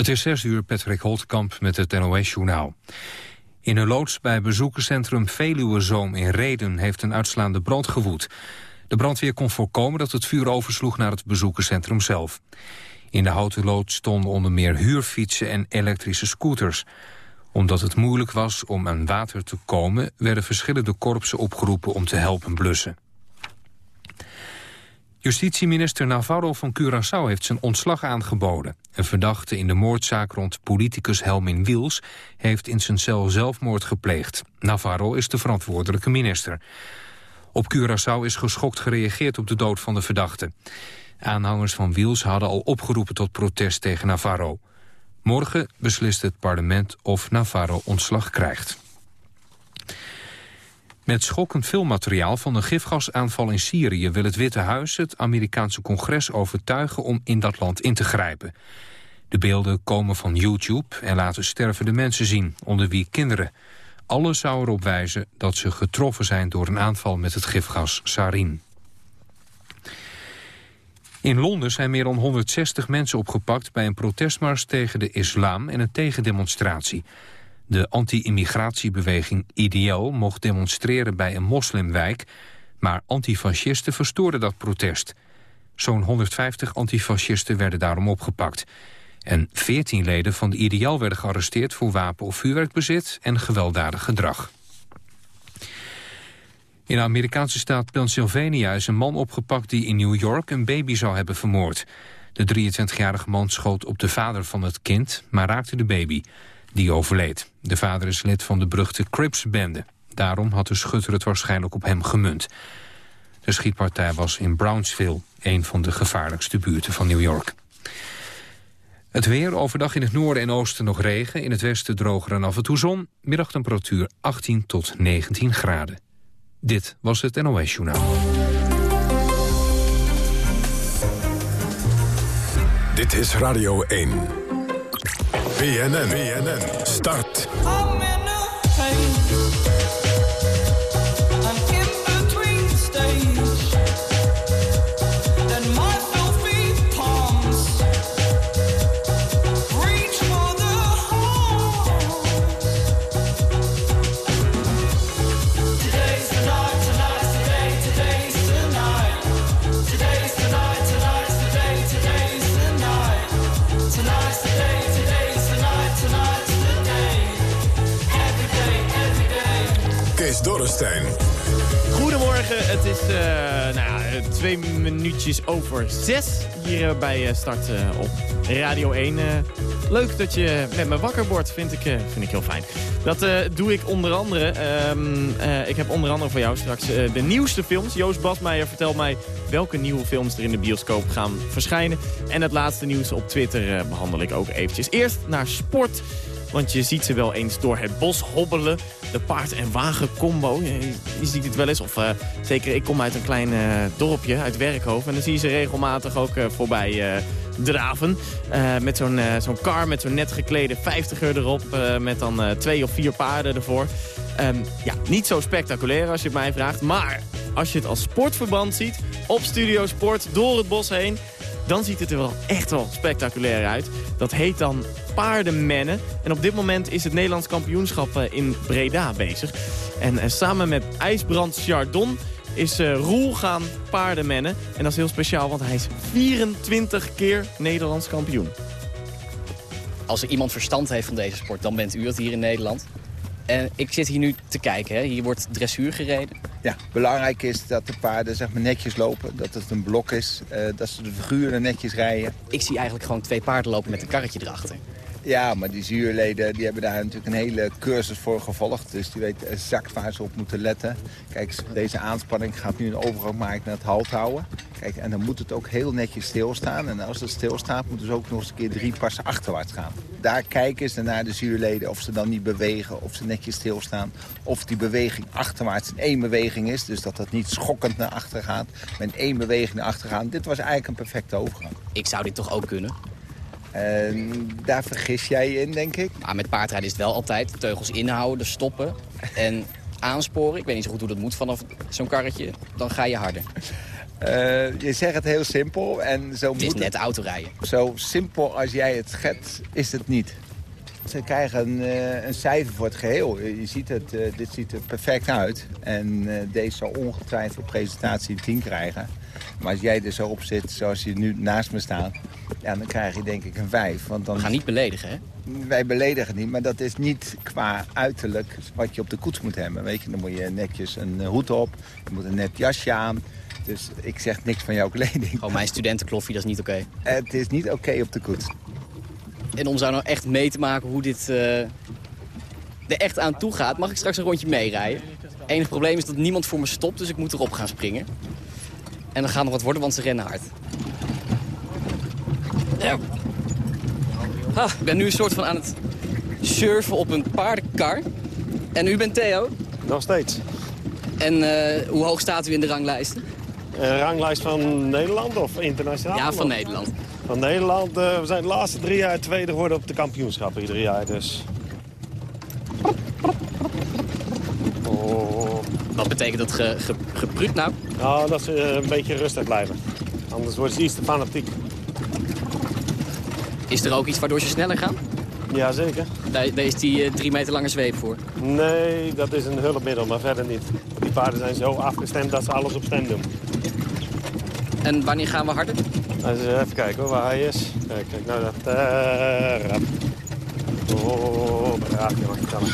Het is 6 uur, Patrick Holtkamp met het NOS-journaal. In een loods bij bezoekerscentrum Veluwezoom in Reden... heeft een uitslaande brand gewoed. De brandweer kon voorkomen dat het vuur oversloeg naar het bezoekerscentrum zelf. In de houten loods stonden onder meer huurfietsen en elektrische scooters. Omdat het moeilijk was om aan water te komen... werden verschillende korpsen opgeroepen om te helpen blussen. Justitieminister Navarro van Curaçao heeft zijn ontslag aangeboden. Een verdachte in de moordzaak rond politicus Helmin Wiels... heeft in zijn cel zelfmoord gepleegd. Navarro is de verantwoordelijke minister. Op Curaçao is geschokt gereageerd op de dood van de verdachte. Aanhangers van Wiels hadden al opgeroepen tot protest tegen Navarro. Morgen beslist het parlement of Navarro ontslag krijgt. Met schokkend filmmateriaal van een gifgasaanval in Syrië... wil het Witte Huis het Amerikaanse congres overtuigen om in dat land in te grijpen. De beelden komen van YouTube en laten stervende mensen zien, onder wie kinderen. Alles zou erop wijzen dat ze getroffen zijn door een aanval met het gifgas sarin. In Londen zijn meer dan 160 mensen opgepakt bij een protestmars tegen de islam en een tegendemonstratie. De anti-immigratiebeweging IDL mocht demonstreren bij een moslimwijk... maar antifascisten verstoorden dat protest. Zo'n 150 antifascisten werden daarom opgepakt. En 14 leden van de IDL werden gearresteerd voor wapen- of vuurwerkbezit... en gewelddadig gedrag. In de Amerikaanse staat Pennsylvania is een man opgepakt... die in New York een baby zou hebben vermoord. De 23-jarige man schoot op de vader van het kind, maar raakte de baby die overleed. De vader is lid van de beruchte Crips-bende. Daarom had de schutter het waarschijnlijk op hem gemunt. De schietpartij was in Brownsville, een van de gevaarlijkste buurten van New York. Het weer, overdag in het noorden en oosten nog regen. In het westen droger en af en toe zon. Middagtemperatuur 18 tot 19 graden. Dit was het NOS Journaal. Dit is Radio 1. BNN, BNN, start. Goedemorgen, het is uh, nou ja, twee minuutjes over zes hier uh, bij Start op Radio 1. leuk dat je met me wakker wordt, vind ik, vind ik heel fijn. Dat doe ik onder andere. Ehm, ik heb onder andere voor jou straks de nieuwste films. Joost Basmeijer vertelt mij welke nieuwe films er in de bioscoop gaan verschijnen. En het laatste nieuws op Twitter behandel ik ook eventjes. Eerst naar sport. Want je ziet ze wel eens door het bos hobbelen. De paard- en wagen-combo. Je, ziet het wel eens. Of uh, zeker, ik kom uit een klein uh, dorpje, uit Werkhoven. En dan zie je ze regelmatig ook uh, voorbij draven. met zo'n zo'n car met zo'n net geklede 50 erop. met dan twee of vier paarden ervoor. Um, ja, niet zo spectaculair als je het mij vraagt. Maar als je het als sportverband ziet, op Studio Sport, door het bos heen dan ziet het er wel echt wel spectaculair uit. Dat heet dan paardenmennen. En op dit moment is het Nederlands kampioenschap eh, in Breda bezig. En eh, samen met IJsbrand Chardon is uh, Roel gaan paardenmennen. En dat is heel speciaal, want hij is 24 keer Nederlands kampioen. Als er iemand verstand heeft van deze sport, dan bent u het hier in Nederland. En ik zit hier nu te kijken. Hè. Hier wordt dressuur gereden. Ja, belangrijk is dat de paarden zeg maar, netjes lopen. Dat het een blok is. Uh, dat ze de figuren netjes rijden. Ik zie eigenlijk gewoon twee paarden lopen met een karretje erachter. Ja, maar die zuurleden die hebben daar natuurlijk een hele cursus voor gevolgd. Dus die weten exact waar ze op moeten letten. Kijk, deze aanspanning gaat nu een overgang maken naar het halt houden. Kijk, en dan moet het ook heel netjes stilstaan. En als het stilstaat, moeten ze ook nog eens een keer drie passen achterwaarts gaan. Daar kijken ze naar de zuurleden of ze dan niet bewegen, of ze netjes stilstaan. Of die beweging achterwaarts in één beweging is. Dus dat het niet schokkend naar achter gaat, in één beweging naar achter gaan. Dit was eigenlijk een perfecte overgang. Ik zou dit toch ook kunnen? En daar vergis jij je in, denk ik. Maar met paardrijden is het wel altijd teugels inhouden, stoppen en aansporen. Ik weet niet zo goed hoe dat moet vanaf zo'n karretje. Dan ga je harder. Uh, je zegt het heel simpel. En zo het is net autorijden. Zo simpel als jij het schetst, is het niet. Ze krijgen een, uh, een cijfer voor het geheel. Je ziet het, uh, dit ziet er perfect uit. En deze zal ongetwijfeld presentatie 10 krijgen. Maar als jij er zo op zit, zoals je nu naast me staat... Ja, dan krijg je denk ik een 5. Want dan... We gaan niet beledigen, hè? Wij beledigen niet, maar dat is niet qua uiterlijk wat je op de koets moet hebben. Weet je, dan moet je netjes een hoed op, je moet een net jasje aan... Dus ik zeg niks van jouw kleding. Gewoon mijn studentenkloffie, dat is niet oké. Het is niet oké op de koets. En om zo nou echt mee te maken hoe dit uh, er echt aan toe gaat... mag ik straks een rondje meerijden. Het enige probleem is dat niemand voor me stopt, dus ik moet erop gaan springen. En dan gaat nog wat worden, want ze rennen hard. Ja. Ik ben nu een soort van aan het surfen op een paardenkar. En u bent Theo? Nog steeds. En uh, hoe hoog staat u in de ranglijsten? Een ranglijst van Nederland of internationaal? Ja, van Nederland. Van Nederland. Uh, we zijn de laatste drie jaar tweede geworden op de kampioenschappen ieder jaar. Dus. Oh. Wat betekent dat ge, ge, geprut nou? Nou, dat ze uh, een beetje rustig blijven. Anders worden ze iets te fanatiek. Is er ook iets waardoor ze sneller gaan? Jazeker. Daar, daar is die uh, drie meter lange zweep voor? Nee, dat is een hulpmiddel, maar verder niet. Die paarden zijn zo afgestemd dat ze alles op stem doen. En wanneer gaan we harder? Dus even kijken hoor, waar hij is. Kijk, kijk nou dat. Uh, oh, braaf, je mag je tellen.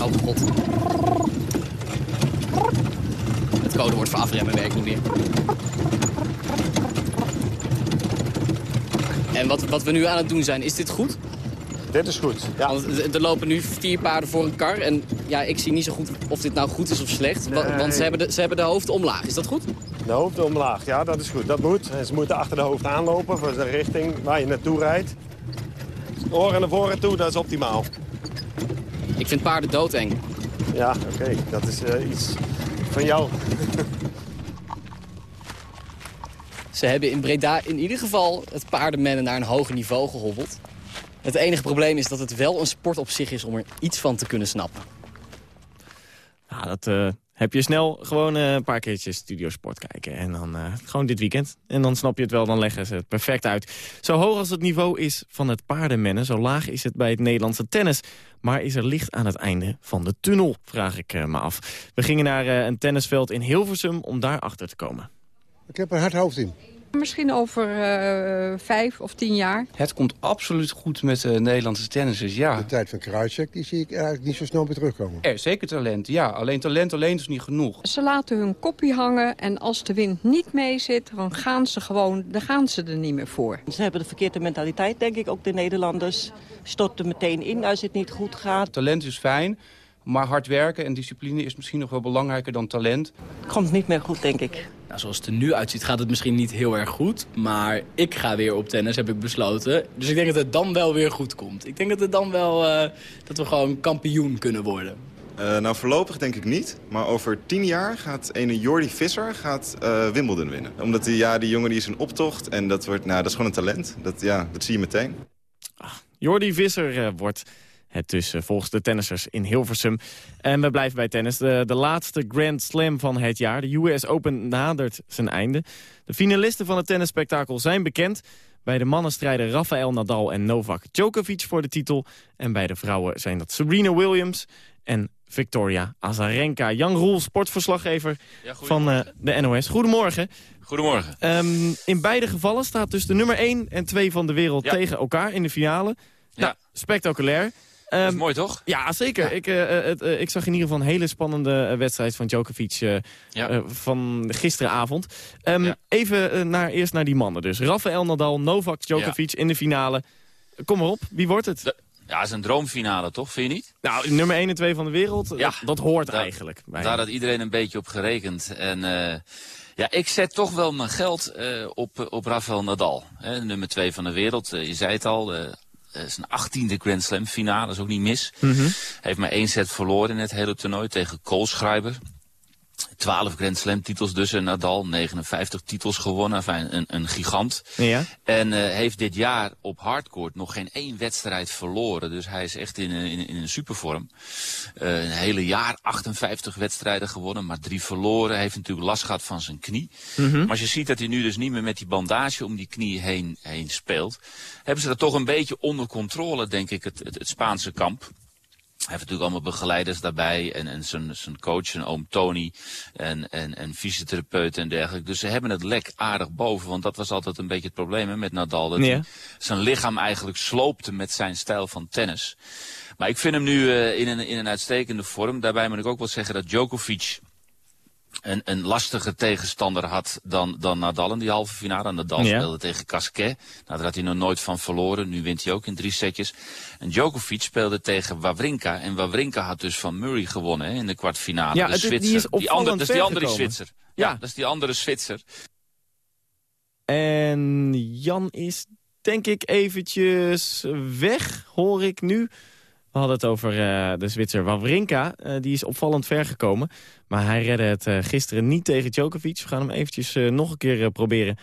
Oh god. Het codewoord voor afremmen werkt niet meer. En wat, wat we nu aan het doen zijn, is dit goed? Dit is goed, ja. Want er lopen nu vier paarden voor een kar. En ja, ik zie niet zo goed of dit nou goed is of slecht. Nee. Want ze hebben, de, ze hebben de hoofd omlaag. Is dat goed? De hoofd omlaag, ja, dat is goed. Dat moet. En ze moeten achter de hoofd aanlopen voor de richting waar je naartoe rijdt. Oren naar voren toe, dat is optimaal. Ik vind paarden doodeng. Ja, oké. Dat is uh, iets van jou. Ze hebben in Breda in ieder geval het paardenmennen naar een hoger niveau gehobbeld. Het enige probleem is dat het wel een sport op zich is om er iets van te kunnen snappen. Nou, dat uh, heb je snel gewoon uh, een paar keertjes Studiosport kijken. En dan uh, gewoon dit weekend. En dan snap je het wel, dan leggen ze het perfect uit. Zo hoog als het niveau is van het paardenmennen, zo laag is het bij het Nederlandse tennis. Maar is er licht aan het einde van de tunnel, vraag ik me af. We gingen naar een tennisveld in Hilversum om daar achter te komen. Ik heb een hard hoofd in. Misschien over uh, vijf of tien jaar. Het komt absoluut goed met de Nederlandse tennissers, ja. De tijd van Kruijsek die zie ik eigenlijk niet zo snel meer terugkomen. Er zeker talent, ja. Alleen talent alleen is niet genoeg. Ze laten hun kopje hangen en als de wind niet mee zit... dan gaan ze gewoon, dan gaan ze er niet meer voor. Ze hebben de verkeerde mentaliteit, denk ik, ook de Nederlanders. Storten meteen in als het niet goed gaat. Talent is fijn, maar hard werken en discipline is misschien nog wel belangrijker dan talent. Komt niet meer goed, denk ik. Nou, zoals het er nu uitziet gaat het misschien niet heel erg goed. Maar ik ga weer op tennis, heb ik besloten. Dus ik denk dat het dan wel weer goed komt. Ik denk dat het dan wel, uh, dat we gewoon kampioen kunnen worden. Uh, nou, voorlopig denk ik niet. Maar over tien jaar gaat ene Jordi Visser gaat, uh, Wimbledon winnen. Omdat die, ja, die jongen die is een optocht en dat, wordt, nou, dat is gewoon een talent. Dat, ja, dat zie je meteen. Jordi Visser wordt het dus volgens de tennissers in Hilversum. En we blijven bij tennis. De, de laatste Grand Slam van het jaar. De US Open nadert zijn einde. De finalisten van het tennisspektakel zijn bekend. Bij de mannen strijden Rafael Nadal en Novak Djokovic voor de titel. En bij de vrouwen zijn dat Serena Williams en Victoria Azarenka. Jan Roel, sportverslaggever ja, van uh, de NOS. Goedemorgen. Goedemorgen. Um, in beide gevallen staat dus de nummer 1 en 2 van de wereld ja. tegen elkaar in de finale. Ja. Nou, spectaculair. Dat is mooi, toch? Ja, zeker. Ja. Ik, uh, het, uh, ik zag in ieder geval een hele spannende wedstrijd van Djokovic ja. van gisteravond. Um, ja. Even naar, eerst naar die mannen dus. Rafael Nadal, Novak Djokovic in de finale. Kom maar op, wie wordt het? De, ja, het is een droomfinale, toch? Vind je niet? Nou, nummer 1 en 2 van de wereld, ja. dat, dat hoort daar, eigenlijk. Bij daar had iedereen een beetje op gerekend. En ja, ik zet toch wel mijn geld op, op Rafael Nadal. Hè, nummer 2 van de wereld, je zei het al... Uh, zijn achttiende Grand Slam finale, dat is ook niet mis. Mm -hmm. Heeft maar één set verloren in het hele toernooi tegen Koolschrijber. 12 Grand Slam titels dus en Nadal, 59 titels gewonnen. Enfin, een, een gigant. Ja. En uh, heeft dit jaar op hardcourt nog geen één wedstrijd verloren. Dus hij is echt in, in, in een supervorm. Uh, een hele jaar 58 wedstrijden gewonnen, maar drie verloren. Hij heeft natuurlijk last gehad van zijn knie. Mhm. Maar als je ziet dat hij nu dus niet meer met die bandage om die knie heen, heen speelt... hebben ze dat toch een beetje onder controle, denk ik, het, het, het Spaanse kamp. Hij heeft natuurlijk allemaal begeleiders daarbij en, en zijn, zijn coach, zijn oom Tony en, en, en fysiotherapeut en dergelijke. Dus ze hebben het lek aardig boven, want dat was altijd een beetje het probleem hè, met Nadal. Dat Ja. zijn lichaam eigenlijk sloopte met zijn stijl van tennis. Maar ik vind hem nu uh, in, een, in een uitstekende vorm. Daarbij moet ik ook wel zeggen dat Djokovic een, een lastige tegenstander had dan, dan Nadal in die halve finale. Nadal Ja. speelde tegen Casquet. Nou, daar had hij nog nooit van verloren. Nu wint hij ook in drie setjes. En Djokovic speelde tegen Wawrinka. En Wawrinka had dus van Murray gewonnen hè, in de kwartfinale. Ja, de het- die Zwitser. is opvallend andere, dat is die andere. Zwitser. Ja, dat is die andere Zwitser. En Jan is denk ik eventjes weg, hoor ik nu. We hadden het over eh, de Zwitser Wawrinka. Eh, die is opvallend ver gekomen. Maar hij redde het eh, gisteren niet tegen Djokovic. We gaan hem eventjes nog een keer proberen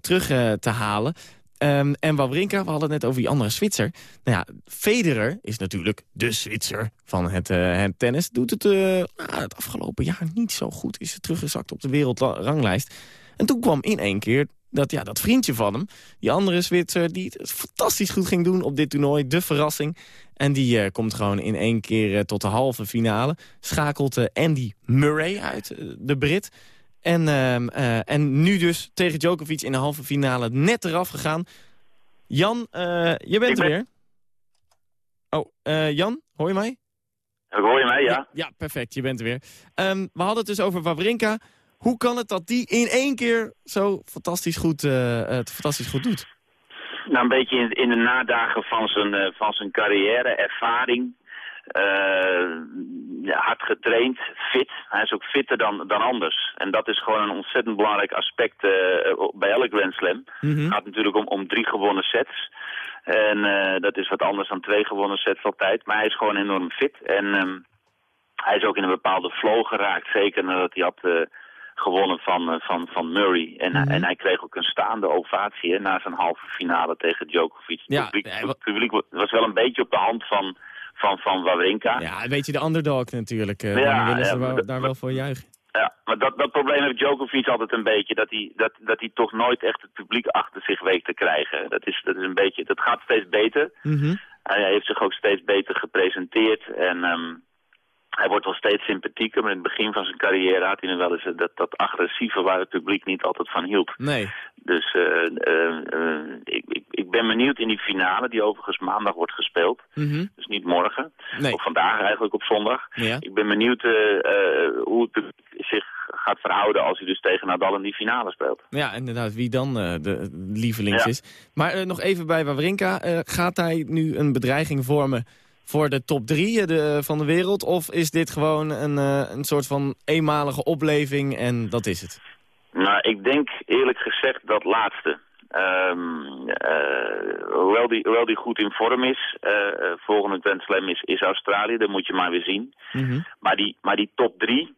terug te halen. Ehm, en Wawrinka, we hadden het net over die andere Zwitser. Nou ja, Federer is natuurlijk de Zwitser van het, het tennis. Doet het nou, het afgelopen jaar niet zo goed. Is teruggezakt op de wereldranglijst. En toen kwam in één keer dat, ja, dat vriendje van hem, die andere Zwitser... die het fantastisch goed ging doen op dit toernooi, de verrassing. En die eh, komt gewoon in één keer eh, tot de halve finale. Schakelt eh, Andy Murray uit, de Brit. En, ehm, eh, en nu dus tegen Djokovic in de halve finale net eraf gegaan. Jan, je bent er weer. Oh, Jan, hoor je mij? Hoor je mij, ja? Ja, perfect, je bent er weer. Ehm, we hadden het dus over Wawrinka. Hoe kan het dat die in één keer zo fantastisch goed, eh, het fantastisch goed doet? Nou, een beetje in, in de nadagen van zijn, eh, van zijn carrière, ervaring. eh, hard getraind, fit. Hij is ook fitter dan, dan anders. En dat is gewoon een ontzettend belangrijk aspect eh, bij elk Grand Slam. Het gaat natuurlijk om, om drie gewonnen sets. En eh, dat is wat anders dan twee gewonnen sets altijd. Maar hij is gewoon enorm fit. En ehm, hij is ook in een bepaalde flow geraakt. Zeker nadat hij had eh, gewonnen van, eh, van, van Murray. En, en hij kreeg ook een staande ovatie hè, na zijn halve finale tegen Djokovic. Ja, het publiek, het publiek was wel een beetje op de hand van, van, van Wawrinka. Ja, een beetje de underdog natuurlijk. eh, Ja, dan willen ze ja, wel- maar- daar wel voor juichen. Ja, maar dat, dat probleem heeft Djokovic altijd een beetje. Dat hij, dat, dat hij toch nooit echt het publiek achter zich weet te krijgen. Dat, is, dat, is een beetje, dat gaat steeds beter. Hij heeft zich ook steeds beter gepresenteerd. En ehm, hij wordt wel steeds sympathieker. Maar in het begin van zijn carrière had hij nog wel eens eh, dat, dat agressieve waar het publiek niet altijd van hield. Nee. Dus eh, eh, ik, ik, ik ben benieuwd in die finale, die overigens maandag wordt gespeeld. Mhm. Dus niet morgen. Nee. Of vandaag eigenlijk op zondag. Ja. Ik ben benieuwd hoe het publiek zich gaat verhouden als hij dus tegen Nadal in die finale speelt. Ja, inderdaad, wie dan de lievelings Ja. is. Maar nog even bij Wawrinka. gaat hij nu een bedreiging vormen voor de top drie eh, de, van de wereld? Of is dit gewoon een, eh, een soort van eenmalige opleving en dat is het? Nou, ik denk eerlijk gezegd dat laatste. Ehm, eh, hoewel, die, hoewel die goed in vorm is, eh, eh, volgende Grand Slam is, is Australië, dat moet je maar weer zien. Maar die, maar die top drie,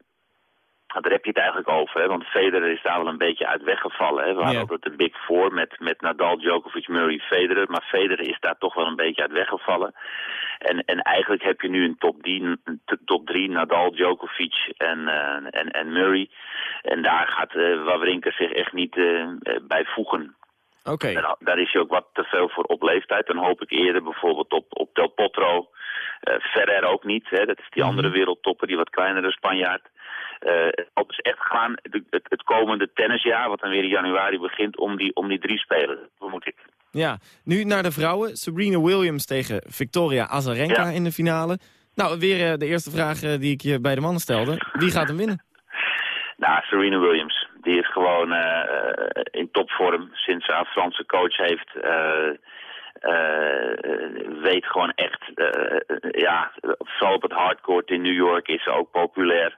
daar heb je het eigenlijk over. Hè? Want Federer is daar wel een beetje uit weggevallen. Hè? We hadden Ja. altijd de Big Four met, met Nadal, Djokovic, Murray, Federer. Maar Federer is daar toch wel een beetje uit weggevallen. En, en eigenlijk heb je nu een top 3, een t- top drie Nadal, Djokovic en, eh, en, en Murray. En daar gaat eh Wawrinka zich echt niet eh, bij voegen. Oké. En daar is hij ook wat te veel voor op leeftijd. Dan hoop ik eerder bijvoorbeeld op, op Del Potro. Eh Ferrer ook niet. Hè. Dat is die andere wereldtopper, die wat kleinere Spanjaard. Eh het is echt gaan de- het, het komende tennisjaar, wat dan weer in januari begint, om die, om die drie spelers, vermoed ik. Ja, nu naar de vrouwen. Serena Williams tegen Victoria Azarenka Ja. in de finale. Nou, weer eh, de eerste vraag eh, die ik je bij de mannen stelde. Wie gaat hem winnen? Nou, Serena Williams. Die is gewoon in topvorm sinds ze haar Franse coach heeft. eh, weet gewoon echt, ja, vooral op het hardcourt in New York is ze ook populair.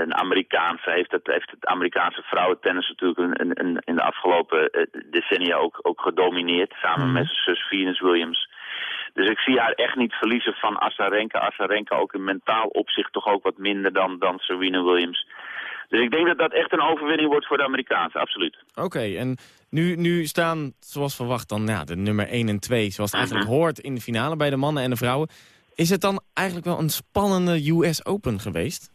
Een Amerikaanse heeft het, heeft het Amerikaanse vrouwentennis natuurlijk een, een, een- in de afgelopen eh, decennia ook, ook gedomineerd. Samen met zijn zus Venus Williams. Dus ik zie haar echt niet verliezen van Azarenka. Azarenka ook in mentaal opzicht toch ook wat minder dan, dan Serena Williams. Dus ik denk dat dat echt een overwinning wordt voor de Amerikaanse, absoluut. Oké, en nu, nu staan, zoals verwacht, dan ja, de nummer 1 en 2... zoals het eigenlijk Mhm. hoort in de finale bij de mannen en de vrouwen. Is het dan eigenlijk wel een spannende US Open geweest?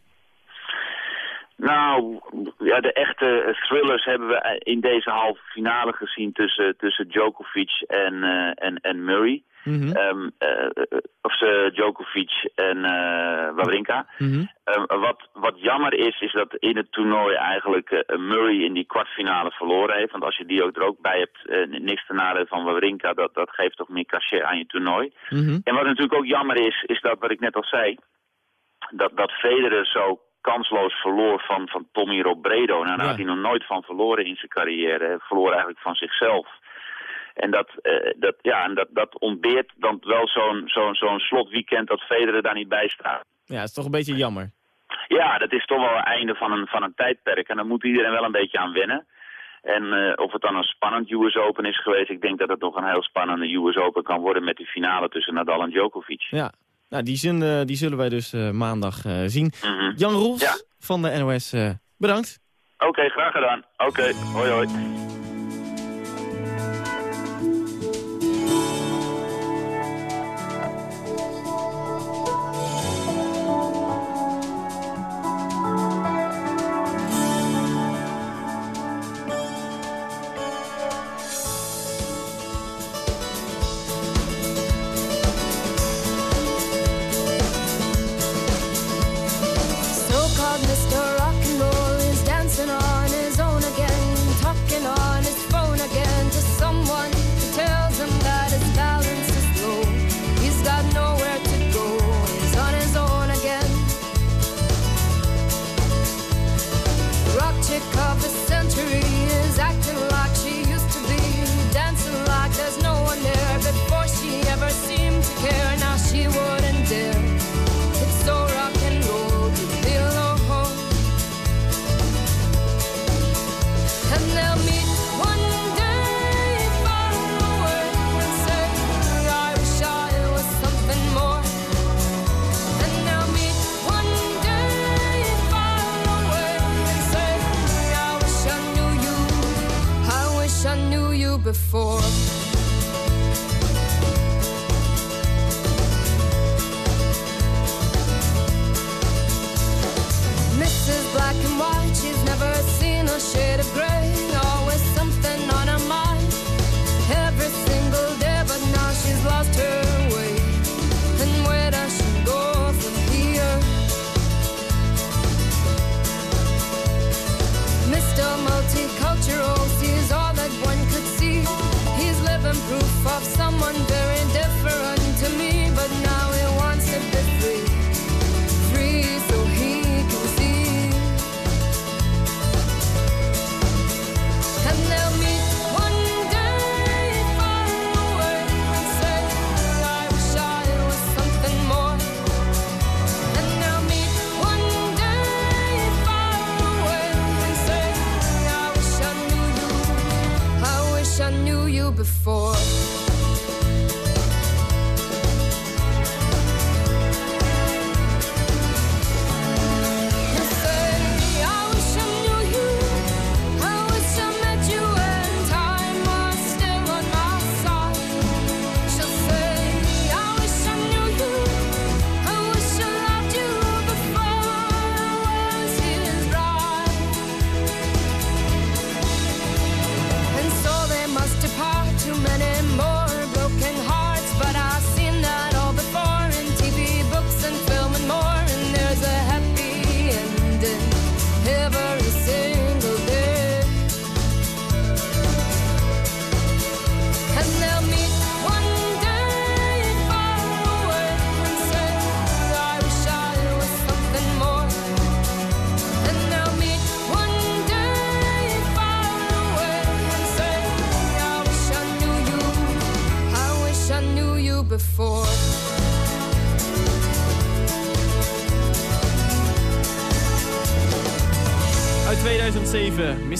Nou, ja, de echte thrillers hebben we in deze halve finale gezien tussen, tussen Djokovic en, eh, en, en Murray. Mhm. Ehm, eh, of ze Djokovic en eh Wawrinka. Mhm. Ehm, wat, wat jammer is, is dat in het toernooi eigenlijk eh, Murray in die kwartfinale verloren heeft. Want als je die ook er ook bij hebt, eh, niks te nadelen van Wawrinka, dat, dat geeft toch meer cachet aan je toernooi. Mhm. En wat natuurlijk ook jammer is, is dat wat ik net al zei, dat, dat Federer zo kansloos verloor van, van Tommy Robredo. Nou, daar Ja. had hij nog nooit van verloren in zijn carrière. Hij verloor eigenlijk van zichzelf. En dat, eh, dat, ja, en dat, dat ontbeert dan wel zo'n zo'n zo'n slotweekend dat Federer daar niet bij staat. Ja, het is toch een beetje jammer. Ja, dat is toch wel het einde van een, van een tijdperk. En daar moet iedereen wel een beetje aan wennen. En eh, of het dan een spannend US Open is geweest, ik denk dat het nog een heel spannende US Open kan worden met die finale tussen Nadal en Djokovic. Ja, nou, die, zin, die zullen wij dus eh, maandag eh, zien. Mhm. Jan Roels Ja. van de NOS, eh, bedankt. Oké, graag gedaan. Oké, hoi hoi.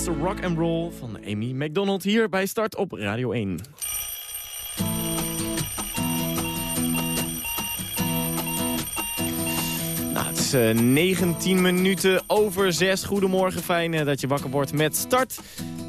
2007, Mr. Rock and Roll van Amy McDonald hier bij Start op Radio 1. Nou, het is is eh, 19 minuten over 6. Goedemorgen, fijn eh, dat je wakker wordt met start.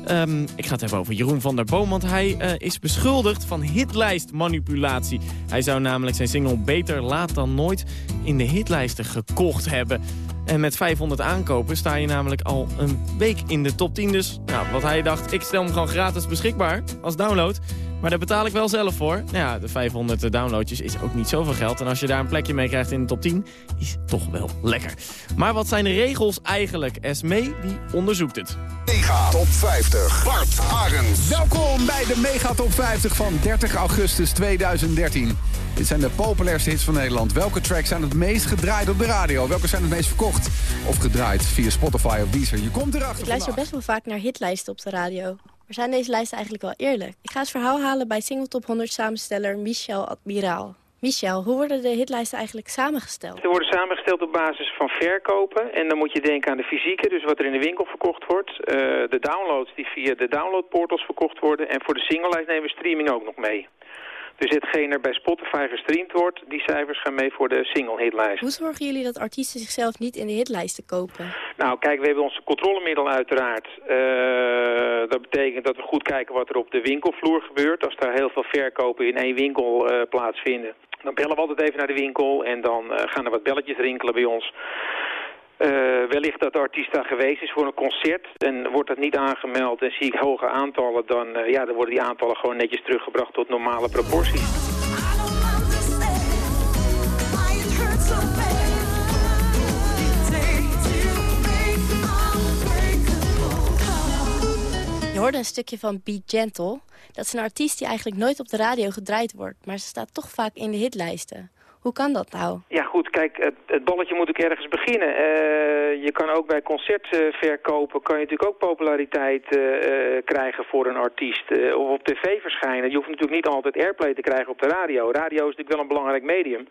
Ehm, ik ga het hebben over Jeroen van der Boom, want hij eh, is beschuldigd van hitlijstmanipulatie. Hij zou namelijk zijn single Beter Laat Dan Nooit in de hitlijsten gekocht hebben. En met 500 aankopen sta je namelijk al een week in de top 10. Dus nou, wat hij dacht, ik stel hem gewoon gratis beschikbaar als download. Maar daar betaal ik wel zelf voor. Nou ja, de 500 downloadjes is ook niet zoveel geld. En als je daar een plekje mee krijgt in de top 10, is toch wel lekker. Maar wat zijn de regels eigenlijk? Esmee, die onderzoekt het. Mega Top 50. Bart Arends. Welkom bij de Mega Top 50 van 30 augustus 2013. Dit zijn de populairste hits van Nederland. Welke tracks zijn het meest gedraaid op de radio? Welke zijn het meest verkocht of gedraaid via Spotify of Deezer? Je komt erachter Ik luister best wel vaak naar hitlijsten op de radio. Maar zijn deze lijsten eigenlijk wel eerlijk? Ik ga het verhaal halen bij Single Top 100 samensteller Michel Admiraal. Michel, hoe worden de hitlijsten eigenlijk samengesteld? Ze worden samengesteld op basis van verkopen. En dan moet je denken aan de fysieke, dus wat er in de winkel verkocht wordt. Eh, de downloads die via de downloadportals verkocht worden. En voor de singlelijst nemen we streaming ook nog mee. Dus hetgeen er bij Spotify gestreamd wordt, die cijfers gaan mee voor de single hitlijst. Hoe zorgen jullie dat artiesten zichzelf niet in de hitlijsten kopen? Nou, kijk, we hebben onze controlemiddel uiteraard. Eh, dat betekent dat we goed kijken wat er op de winkelvloer gebeurt. Als daar heel veel verkopen in één winkel eh, plaatsvinden. Dan bellen we altijd even naar de winkel en dan eh, gaan er wat belletjes rinkelen bij ons. Eh, wellicht dat de artiest daar geweest is voor een concert en wordt dat niet aangemeld en zie ik hoge aantallen, dan, eh, ja, dan worden die aantallen gewoon netjes teruggebracht tot normale proporties. Je hoorde een stukje van Be Gentle. Dat is een artiest die eigenlijk nooit op de radio gedraaid wordt. Maar ze staat toch vaak in de hitlijsten. Hoe kan dat nou? Ja goed, kijk, het, balletje moet ook ergens beginnen. Eh, je kan ook bij concertverkopen, kan je natuurlijk ook populariteit eh, eh, krijgen voor een artiest. eh, of op tv verschijnen. Je hoeft natuurlijk niet altijd airplay te krijgen op de radio. Radio is natuurlijk wel een belangrijk medium.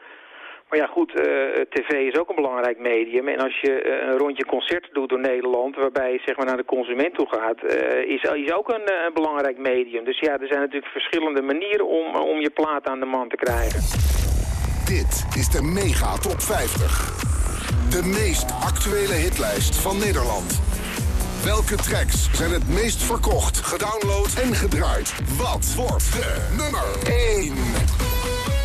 Maar ja goed, eh, tv is ook een belangrijk medium. En als je eh, een rondje concert doet door Nederland, waarbij je zeg maar, naar de consument toe gaat, eh, is, is ook een, eh, een belangrijk medium. Dus ja, er zijn natuurlijk verschillende manieren om, om je plaat aan de man te krijgen. Dit is de Mega Top 50. De meest actuele hitlijst van Nederland. Welke tracks zijn het meest verkocht, gedownload en gedraaid? Wat wordt de nummer 1?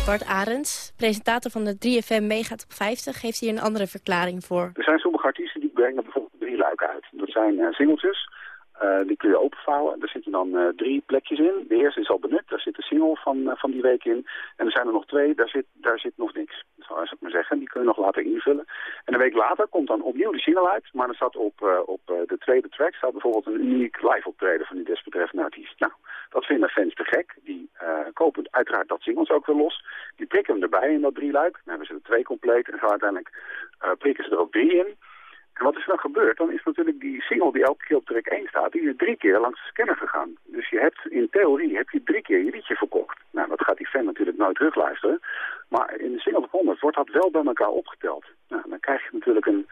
Bart Arends, presentator van de 3FM Mega Top 50, geeft hier een andere verklaring voor. Er zijn sommige artiesten die brengen bijvoorbeeld drie luiken uit. Dat zijn eh, singeltjes. Eh, die kun je openvouwen. Daar zitten dan eh, drie plekjes in. De eerste is al benut. Daar zit de single van, eh, van die week in. En er zijn er nog twee. Daar zit, daar zit nog niks. Zo zou ik maar zeggen. Die kun je nog later invullen. En een week later komt dan opnieuw de single uit. Maar er staat op, op de tweede track staat bijvoorbeeld een uniek live optreden van die desbetreffende artiest. Nou, dat vinden fans te gek. Die kopen uiteraard dat singles ook weer los. Die prikken hem erbij in dat drie luik. Dan hebben ze er twee compleet. En gaan uiteindelijk prikken ze er ook drie in. En wat is er dan gebeurd? Dan is natuurlijk die single die elke keer op track 1 staat, die is drie keer langs de scanner gegaan. Dus je hebt in theorie heb je drie keer je liedje verkocht. Nou, dat gaat die fan natuurlijk nooit terugluisteren. Maar in de single 100 wordt dat wel bij elkaar opgeteld. Nou, dan krijg je natuurlijk een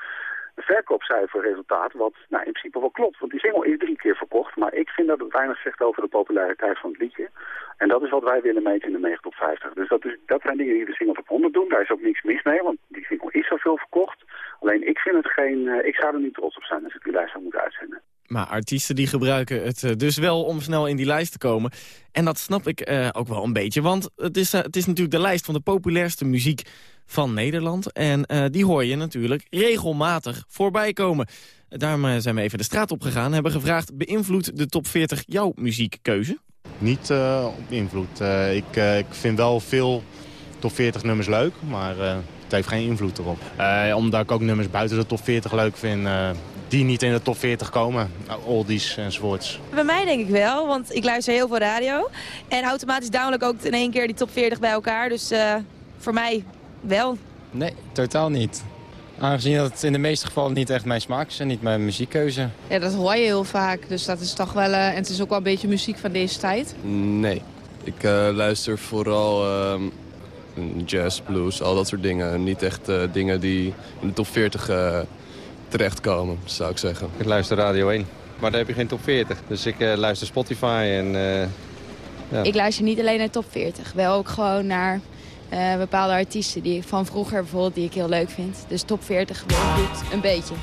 verkoopcijferresultaat wat nou, in principe wel klopt. Want die single is drie keer verkocht. Maar ik vind dat het weinig zegt over de populariteit van het liedje. En dat is wat wij willen meten in de 9 top 50. Dus dat, dat zijn dingen die de single top 100 doen. Daar is ook niks mis mee, want die single is zoveel verkocht. Alleen ik vind het geen... eh, ik zou er niet trots op zijn als ik die lijst zou moeten uitzenden. Maar artiesten die gebruiken het eh, dus wel om snel in die lijst te komen. En dat snap ik eh, ook wel een beetje. Want het is, het is natuurlijk de lijst van de populairste muziek van Nederland. En eh, die hoor je natuurlijk regelmatig voorbij komen. Daarom eh, zijn we even de straat op gegaan. Hebben gevraagd, beïnvloedt de top 40 jouw muziekkeuze? Niet eh, op invloed. Eh, ik, ik vind wel veel top 40 nummers leuk, maar eh, het heeft geen invloed erop. Eh, omdat ik ook nummers buiten de top 40 leuk vind, eh, die niet in de top 40 komen. Nou, oldies enzovoorts. Bij mij denk ik wel, want ik luister heel veel radio. En automatisch download ik ook in één keer die top 40 bij elkaar. Dus eh, voor mij wel. Nee, totaal niet. Aangezien dat het in de meeste gevallen niet echt mijn smaak is en niet mijn muziekkeuze. Ja, dat hoor je heel vaak. Dus dat is toch wel... eh, en het is ook wel een beetje muziek van deze tijd. Nee, ik eh, luister vooral ehm, jazz, blues, al dat soort dingen. Niet echt eh, dingen die in de top 40 eh, terechtkomen, zou ik zeggen. Ik luister Radio 1, maar daar heb je geen top 40. Dus ik eh, luister Spotify en... eh, ja. Ik luister niet alleen naar top 40. Wel ook gewoon naar bepaalde artiesten die, van vroeger bijvoorbeeld die ik heel leuk vind. Dus top 40 beïnvloedt een beetje.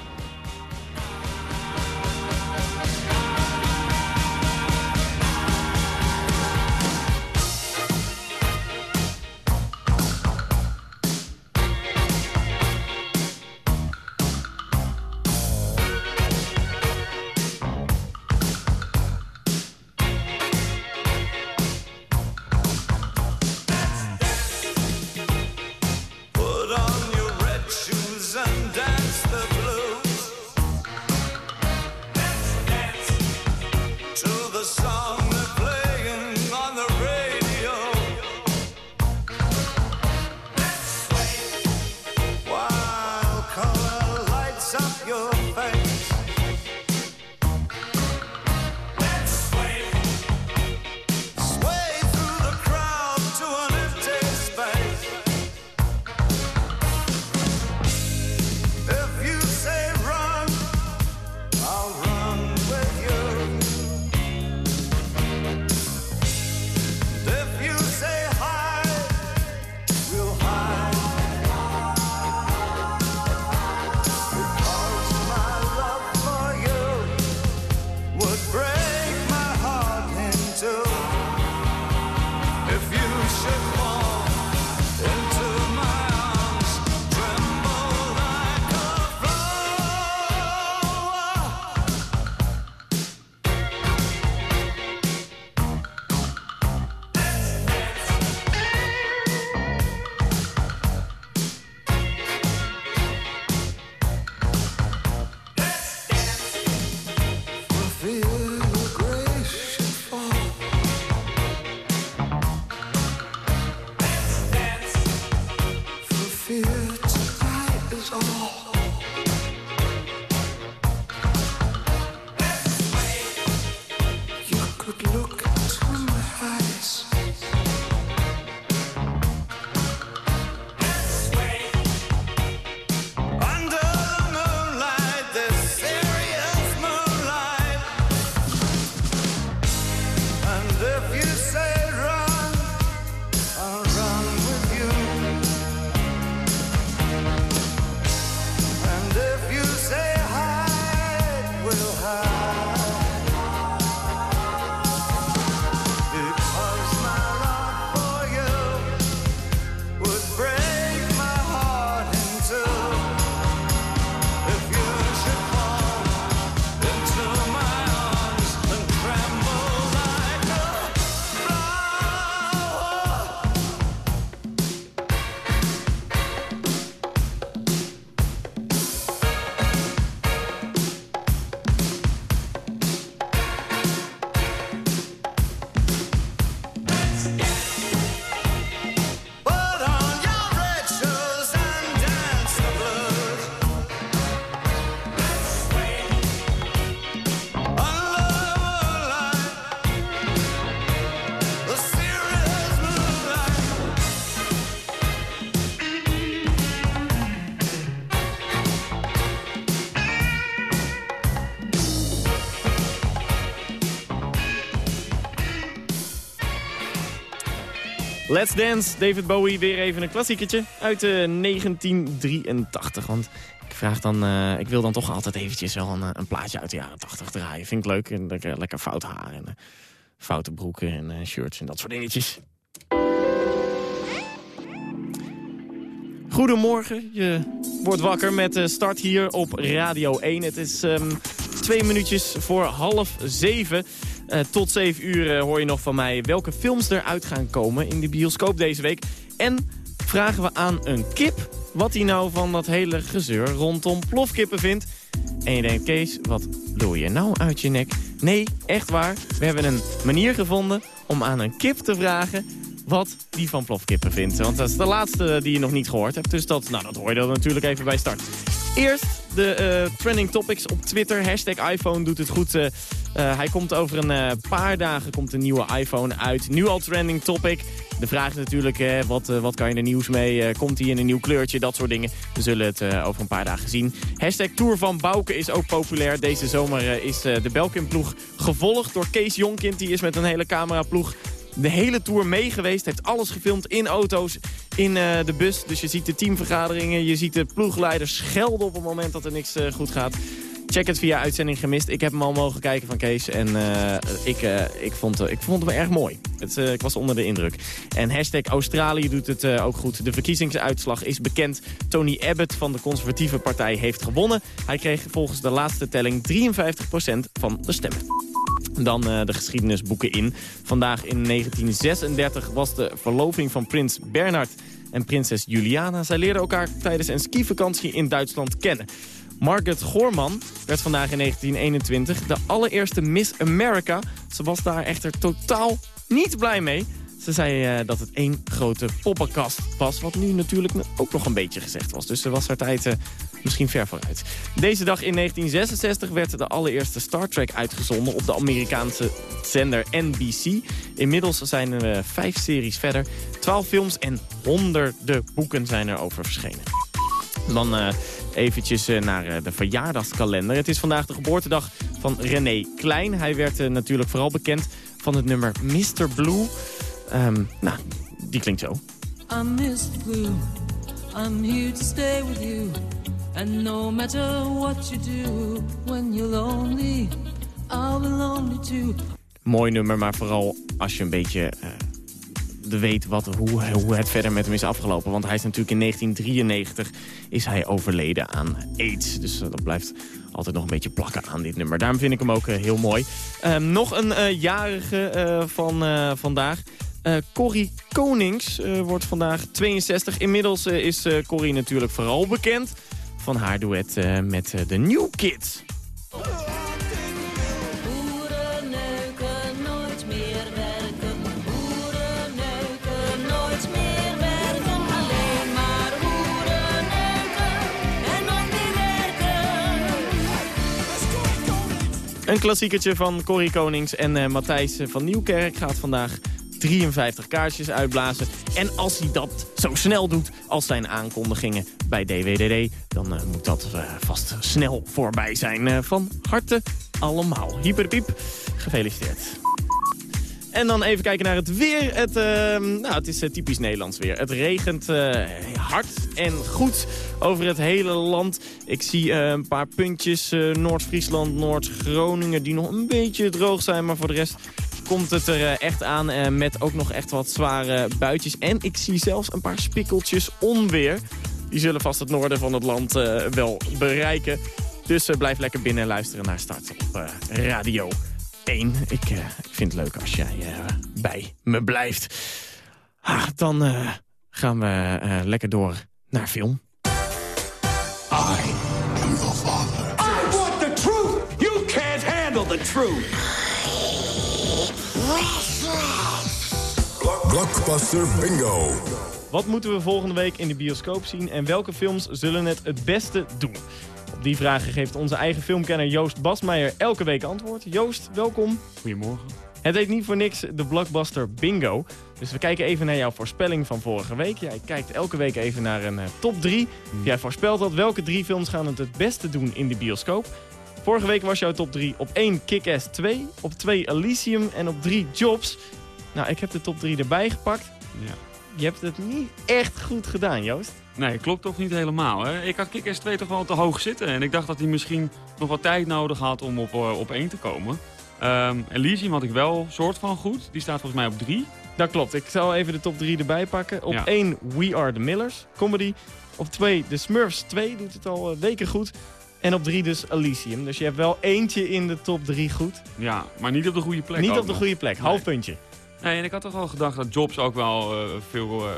Let's Dance, David Bowie, weer even een klassieketje uit eh, 1983. Want ik vraag dan, eh, ik wil dan toch altijd eventjes wel een, eh, een plaatje uit de jaren 80 draaien. Vind ik leuk en lekker, lekker fout haar en foute broeken en shirts en dat soort dingetjes. Goedemorgen, je wordt wakker met start hier op Radio 1. Het is ehm, twee minuutjes voor half zeven. Eh, tot zeven uur eh, hoor je nog van mij welke films eruit gaan komen in de bioscoop deze week. En vragen we aan een kip wat hij nou van dat hele gezeur rondom plofkippen vindt. En je denkt, Kees, wat doe je nou uit je nek? Nee, echt waar. We hebben een manier gevonden om aan een kip te vragen wat die van plofkippen vindt. Want dat is de laatste die je nog niet gehoord hebt. Dus dat, nou, dat hoor je dan natuurlijk even bij start. Eerst de eh, trending topics op Twitter. Hashtag iPhone doet het goed. Eh, hij komt over een eh, paar dagen komt een nieuwe iPhone uit. Nu al trending topic. De vraag is natuurlijk, wat, eh, wat kan je er nieuws mee? Komt hij in een nieuw kleurtje? Dat soort dingen. We zullen het over een paar dagen zien. Hashtag Tour van Bouke is ook populair. Deze zomer is de Belkin-ploeg gevolgd door Kees Jonkind. Die is met een hele cameraploeg de hele tour mee geweest. Heeft alles gefilmd in auto's, in de bus. Dus je ziet de teamvergaderingen, je ziet de ploegleiders schelden op het moment dat er niks goed gaat. Check het via uitzending gemist. Ik heb hem al mogen kijken van Kees en eh, ik, eh, ik, vond, eh, ik vond hem erg mooi. Het, ik was onder de indruk. En hashtag Australië doet het ook goed. De verkiezingsuitslag is bekend. Tony Abbott van de conservatieve partij heeft gewonnen. Hij kreeg volgens de laatste telling 53% van de stemmen. Dan de geschiedenisboeken in. Vandaag in 1936 was de verloving van prins Bernhard en prinses Juliana. Zij leerden elkaar tijdens een skivakantie in Duitsland kennen. Margaret Goorman werd vandaag in 1921 de allereerste Miss America. Ze was daar echter totaal niet blij mee. Ze zei eh, dat het één grote poppenkast was, wat nu natuurlijk ook nog een beetje gezegd was. Dus ze was haar tijd eh, misschien ver vooruit. Deze dag in 1966 werd de allereerste Star Trek uitgezonden op de Amerikaanse zender NBC. Inmiddels zijn er eh, vijf series verder, twaalf films en honderden boeken zijn er over verschenen. Dan eventjes eh, naar eh, de verjaardagskalender. Het is vandaag de geboortedag van René Klein. Hij werd eh, natuurlijk vooral bekend van het nummer Mr. Blue. Ehm, nou, die klinkt zo. I'm Mr. Blue. I'm here to stay with you. And no matter what you do, when you're lonely, I'll be lonely too. Mooi nummer, maar vooral als je een beetje weet wat, hoe, hoe het verder met hem is afgelopen. Want hij is natuurlijk in 1993 is hij overleden aan AIDS. Dus eh, dat blijft altijd nog een beetje plakken aan dit nummer. Daarom vind ik hem ook eh, heel mooi. Ehm, nog een eh, jarige van vandaag. Corrie Konings wordt vandaag 62. Inmiddels is Corrie natuurlijk vooral bekend van haar duet met de New Kids. Een klassiekertje van Corrie Konings en eh, Matthijs van Nieuwkerk gaat vandaag 53 kaarsjes uitblazen. En als hij dat zo snel doet als zijn aankondigingen bij DWDD... dan eh, moet dat eh, vast snel voorbij zijn. Van harte allemaal. Hyperpiep, gefeliciteerd. En dan even kijken naar het weer. Het, eh, nou, het is typisch Nederlands weer. Het regent hard en goed over het hele land. Ik zie eh, een paar puntjes. eh, Noord-Friesland, Noord-Groningen die nog een beetje droog zijn. Maar voor de rest komt het er eh, echt aan met ook nog echt wat zware buitjes. En ik zie zelfs een paar spikkeltjes onweer. Die zullen vast het noorden van het land wel bereiken. Dus blijf lekker binnen en luisteren naar Start op Radio 1. Ik, vind het leuk als jij bij me blijft. Ah, dan gaan we lekker door naar film. I am your father. I want the truth. You can't handle the truth. Blockbuster Bingo. Wat moeten we volgende week in de bioscoop zien en welke films zullen het het beste doen? Op die vragen geeft onze eigen filmkenner Joost Basmeijer elke week antwoord. Joost, welkom. Goedemorgen. Het heet niet voor niks de Blockbuster Bingo. Dus we kijken even naar jouw voorspelling van vorige week. Jij kijkt elke week even naar een eh, top 3. Jij voorspelt dat welke drie films gaan het het beste doen in de bioscoop. Vorige week was jouw top 3 op 1 Kick-Ass 2, op 2 Elysium en op 3 Jobs. Nou, ik heb de top 3 erbij gepakt. Ja. Je hebt het niet echt goed gedaan, Joost. Nee, klopt toch niet helemaal. Hè? Ik had Kick-Ass 2 toch wel te hoog zitten. En ik dacht dat hij misschien nog wat tijd nodig had om op, eh, op 1 te komen. Ehm Elysium had ik wel soort van goed. Die staat volgens mij op 3. Dat klopt. Ik zal even de top 3 erbij pakken. Op Ja. 1 We Are The Millers, comedy. Op 2 The Smurfs 2, doet het al eh, weken goed. En op 3 dus Elysium. Dus je hebt wel eentje in de top 3 goed. Ja, maar niet op de goede plek. Niet op de goede plek, Nee. half puntje. Nee, en ik had toch wel gedacht dat Jobs ook wel eh, veel eh,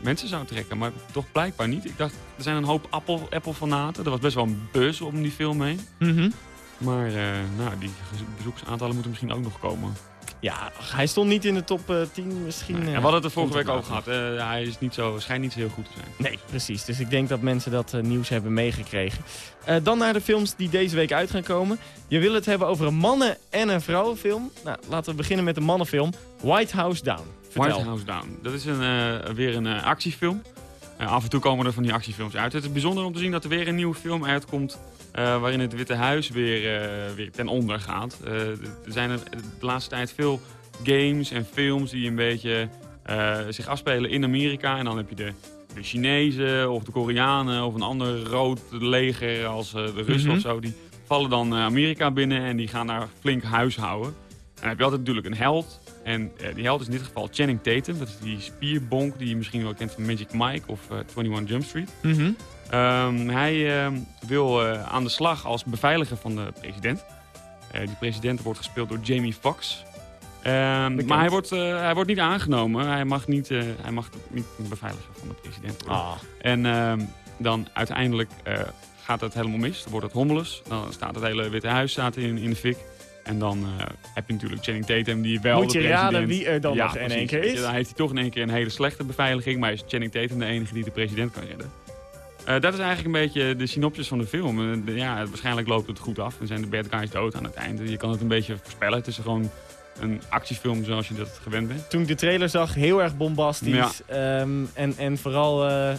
mensen zou trekken. Maar toch blijkbaar niet. Ik dacht, er zijn een hoop Apple- Apple-fanaten. er was best wel een buzz om die film heen. Mhm. Maar nou, die bezoeksaantallen moeten misschien ook nog komen. Ja, hij stond niet in de top eh, 10 misschien. en eh, we hadden het er vorige week over gehad. Eh, hij is niet zo, schijnt niet zo heel goed te zijn. Nee, precies. Dus ik denk dat mensen dat eh, nieuws hebben meegekregen. Eh, dan naar de films die deze week uit gaan komen. Je wil het hebben over een mannen- en een vrouwenfilm. Nou, laten we beginnen met de mannenfilm. White House Down. Vertel. White House Down. Dat is een, eh, weer een eh, actiefilm. Eh, af en toe komen er van die actiefilms uit. Het is bijzonder om te zien dat er weer een nieuwe film uitkomt... eh, waarin het Witte Huis weer, eh, weer ten onder gaat. Eh, er zijn er de laatste tijd veel games en films die een beetje zich afspelen in Amerika. En dan heb je de, de Chinezen of de Koreanen of een ander rood leger als de Russen Mhm. of zo. Die vallen dan Amerika binnen en die gaan daar flink huishouden. En dan heb je altijd natuurlijk een held. En die held is in dit geval Channing Tatum. Dat is die spierbonk die je misschien wel kent van Magic Mike of eh 21 Jump Street. Mhm. Ehm, hij ehm, wil eh, aan de slag als beveiliger van de president. Eh, die president wordt gespeeld door Jamie Foxx. Ehm, maar hij wordt, eh, hij wordt niet aangenomen. Hij mag niet, hij mag niet beveiliger van de president worden. Ah. En dan uiteindelijk gaat het helemaal mis. Dan wordt het hommeles. Dan staat het hele Witte Huis staat in, in de fik. En dan heb je natuurlijk Channing Tatum die wel Moet de je president... raden wie er dan Ja, nog in één keer is? Dan heeft hij toch in één keer een hele slechte beveiliging. Maar is Channing Tatum de enige die de president kan redden. Eh, dat is eigenlijk een beetje de synopsis van de film. Eh, de- ja, waarschijnlijk loopt het goed af en zijn de bad guys dood aan het einde. Je kan het een beetje voorspellen. Het is gewoon een actiefilm zoals je dat gewend bent. Toen ik de trailer zag, heel erg bombastisch. Ehm, en, en vooral eh,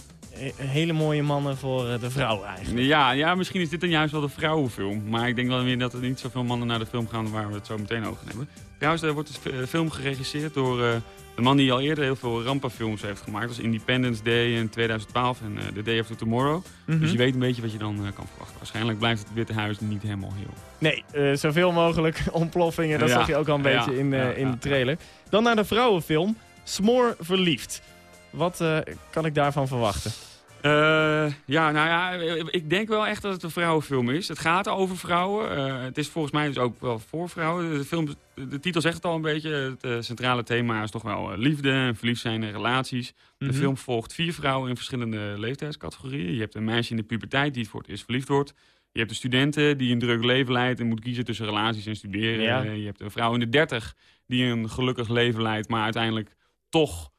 hele mooie mannen voor eh, de vrouwen eigenlijk. Ja, ja, misschien is dit dan juist wel de vrouwenfilm. Maar ik denk wel weer dat er niet zoveel mannen naar de film gaan waar we het zo meteen over gaan hebben. Trouwens, er wordt de f- film geregisseerd door eh, de man die al eerder heel veel rampenfilms heeft gemaakt. Dat is Independence Day in 2012 en eh, The Day After Tomorrow. Mhm. Dus je weet een beetje wat je dan eh, kan verwachten. Waarschijnlijk blijft het Witte Huis niet helemaal heel. Nee, eh, zoveel mogelijk ontploffingen. Dat Ja. zag je ook al een Ja, beetje in, eh, ja, in de trailer. Dan naar de vrouwenfilm. Smoor Verliefd. Wat eh, kan ik daarvan verwachten? Eh, ja, nou ja, ik denk wel echt dat het een vrouwenfilm is. Het gaat over vrouwen. Eh, het is volgens mij dus ook wel voor vrouwen. De, film, de titel zegt het al een beetje. Het eh, centrale thema is toch wel liefde en verliefd zijn en relaties. Mhm. De film volgt vier vrouwen in verschillende leeftijdscategorieën. Je hebt een meisje in de puberteit die voor het eerst verliefd wordt. Je hebt de studenten die een druk leven leidt en moet kiezen tussen relaties en studeren. Ja. Je hebt een vrouw in de dertig die een gelukkig leven leidt, maar uiteindelijk toch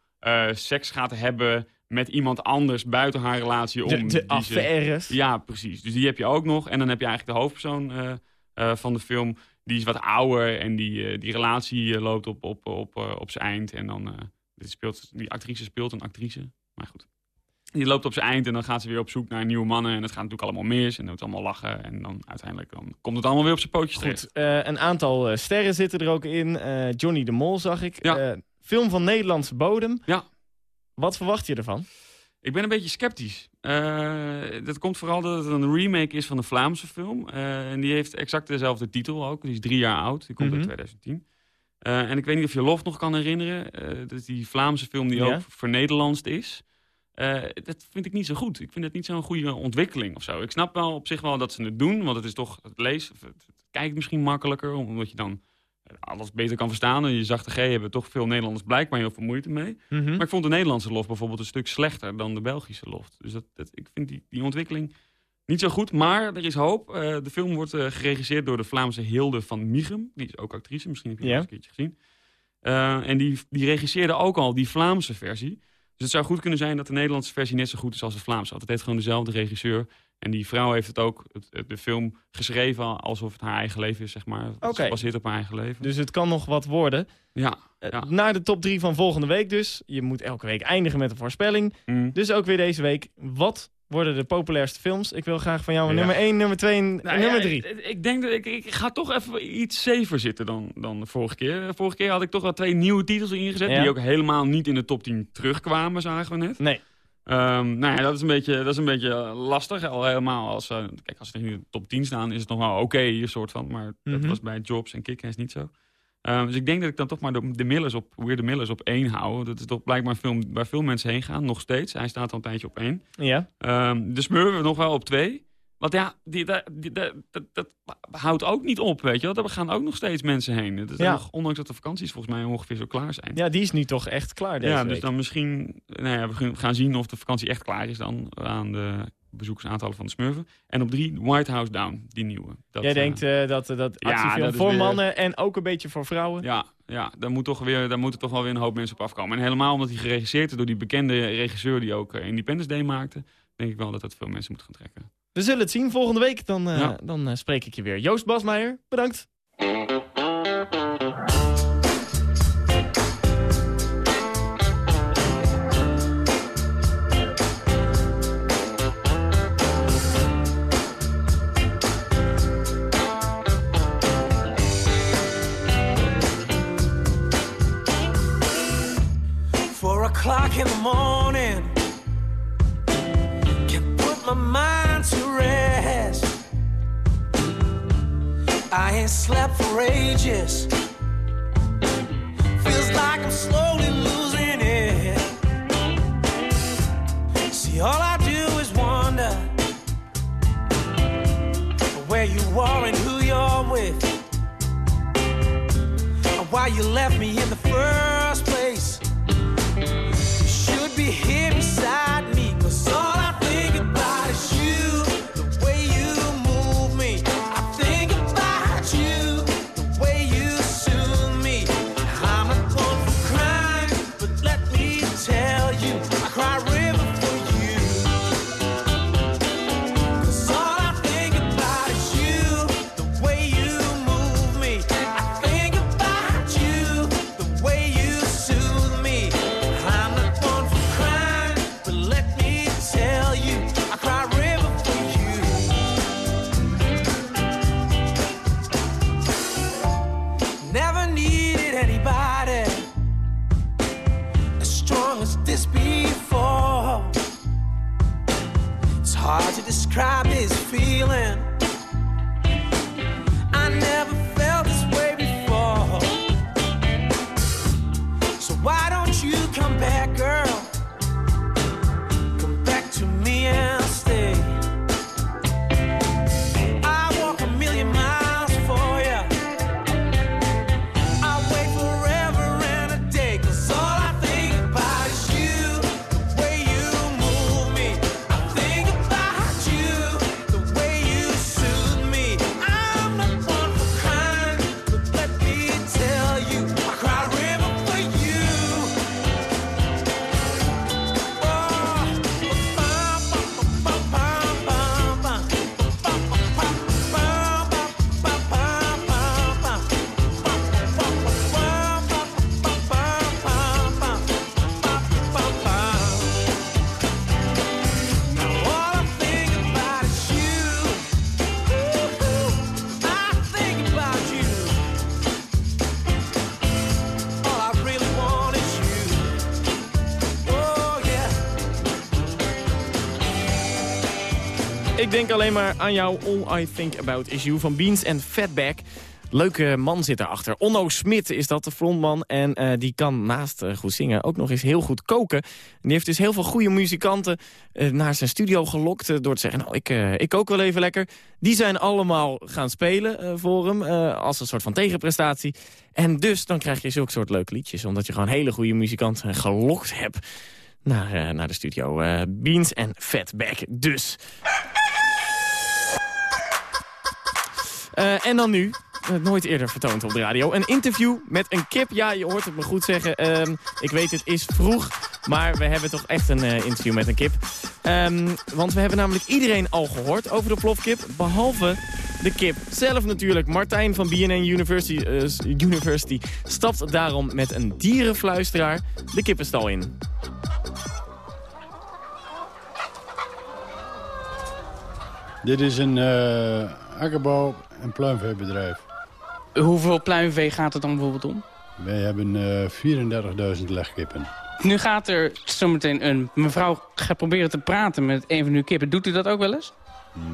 seks gaat hebben met iemand anders buiten haar relatie. Om De- de ze- affaires. Ja, precies. Dus die heb je ook nog. En dan heb je eigenlijk de hoofdpersoon eh, eh, van de film. Die is wat ouder en die, eh, die relatie loopt op, op, op, op zijn eind. En dan dit speelt, die actrice speelt een actrice. Maar goed. Die loopt op zijn eind en dan gaat ze weer op zoek naar nieuwe mannen. En dat gaat natuurlijk allemaal mis. En dan moet allemaal lachen. En dan uiteindelijk dan komt het allemaal weer op zijn pootjes terecht. Goed, eh, een aantal sterren zitten er ook in. Johnny de Mol zag ik. Film van Nederlandse bodem. Ja. Wat verwacht je ervan? Ik ben een beetje sceptisch. Eh, dat komt vooral dat het een remake is van een Vlaamse film. Eh, en die heeft exact dezelfde titel ook. Die is drie jaar oud. Die komt Mhm. uit 2010. Eh, en ik weet niet of je Lof nog kan herinneren. Eh, dat is die Vlaamse film die Ja. ook vernederlandst is. Dat vind ik niet zo goed. Ik vind het niet zo'n goede ontwikkeling of zo. Ik snap wel op zich wel dat ze het doen. Want het is toch, het lees, of het, kijkt misschien makkelijker. Omdat je dan alles beter kan verstaan. En je zachte G hebben toch veel Nederlanders blijkbaar heel veel moeite mee. Mhm. Maar ik vond de Nederlandse lof bijvoorbeeld een stuk slechter dan de Belgische lof. Dus dat, dat, ik vind die, die ontwikkeling niet zo goed. Maar er is hoop. Eh, de film wordt eh, geregisseerd door de Vlaamse Hilde van Michem. Die is ook actrice, misschien heb je eens een keertje gezien. Eh, en die, die regisseerde ook al die Vlaamse versie. Dus het zou goed kunnen zijn dat de Nederlandse versie net zo goed is als de Vlaamse. Want het heeft gewoon dezelfde regisseur. En die vrouw heeft het ook, de film, geschreven alsof het haar eigen leven is, zeg maar. Het is Oké. gebaseerd op haar eigen leven. Dus het kan nog wat worden. Ja, Eh, Naar de top 3 van volgende week dus. Je moet elke week eindigen met een voorspelling. Mm. Dus ook weer deze week. Wat worden de populairste films? Ik wil graag van jou Ja. nummer 1, nummer 2 en Nou nummer ja, 3. Ik, ik denk dat ik, ik ga toch even iets safer zitten dan, dan de vorige keer. De vorige keer had ik toch wel twee nieuwe titels ingezet. Ja. Die ook helemaal niet in de top 10 terugkwamen, zagen we net. Nee. Ehm, nou ja, dat is een beetje, dat is een beetje lastig. Al helemaal als, eh, kijk, als we in de top 10 staan, is het nog wel oké, hier soort van. Maar dat Mhm. was bij Jobs en Kick niet zo. Ehm, dus ik denk dat ik dan toch maar de, de Millers op, Weird the Millers op één hou. Dat is toch blijkbaar film waar veel mensen heen gaan, nog steeds. Hij staat al een tijdje op één. Ja. Ehm, de Smurfen nog wel op twee. Want ja, die, die, die- dat, dat, dat houdt ook niet op, weet je wel. Daar gaan ook nog steeds mensen heen. Ja. nog, ondanks dat de vakanties volgens mij ongeveer zo klaar zijn. Ja, die is nu toch echt klaar deze ja, dus week. dan misschien... Nou ja, we gaan zien of de vakantie echt klaar is dan aan de bezoekersaantallen van de Smurfen. En op drie, White House Down, die nieuwe. Dat, Jij eh, denkt eh, dat dat ja, actiefilm dat is voor weer- mannen en ook een beetje voor vrouwen? Ja, ja daar, moet toch weer, daar moeten toch wel weer een hoop mensen op afkomen. En helemaal omdat hij geregisseerd is door die bekende regisseur die ook eh, Independence Day maakte, denk ik wel dat dat veel mensen moet gaan trekken. We zullen het zien. Volgende week dan, eh, ja. dan eh, spreek ik je weer. Joost Basmeijer, bedankt. Four o'clock in the morning Can't put my mind I ain't slept for ages. Feels like I'm slowly losing it. See, all I do is wonder where you are and who you're with. And why you left me in the first place. You should be here beside denk alleen maar aan jou All I Think About Is You van Beans en Fatback. Leuke man zit erachter. Onno Smit is dat, de frontman. En eh, die kan naast eh, goed zingen ook nog eens heel goed koken. En die heeft dus heel veel goede muzikanten eh, naar zijn studio gelokt... door te zeggen, nou, ik, ik kook wel even lekker. Die zijn allemaal gaan spelen voor hem als een soort van tegenprestatie. En dus dan krijg je zulke soort leuke liedjes... omdat je gewoon hele goede muzikanten gelokt hebt naar, naar de studio. Beans en Fatback dus. Eh, en dan nu, eh, nooit eerder vertoond op de radio, een interview met een kip. Ja, je hoort het me goed zeggen. Ehm, ik weet, het is vroeg, maar we hebben toch echt een eh, interview met een kip. Ehm, want we hebben namelijk iedereen al gehoord over de plofkip, behalve de kip zelf natuurlijk. Martijn van BNN University, University stapt daarom met een dierenfluisteraar de kippenstal in. Dit is een akkerbouw- en pluimveebedrijf. Hoeveel pluimvee gaat het dan bijvoorbeeld om? Wij hebben eh 34.000 legkippen. Nu gaat er zometeen een mevrouw gaat proberen te praten met een van uw kippen. Doet u dat ook wel eens?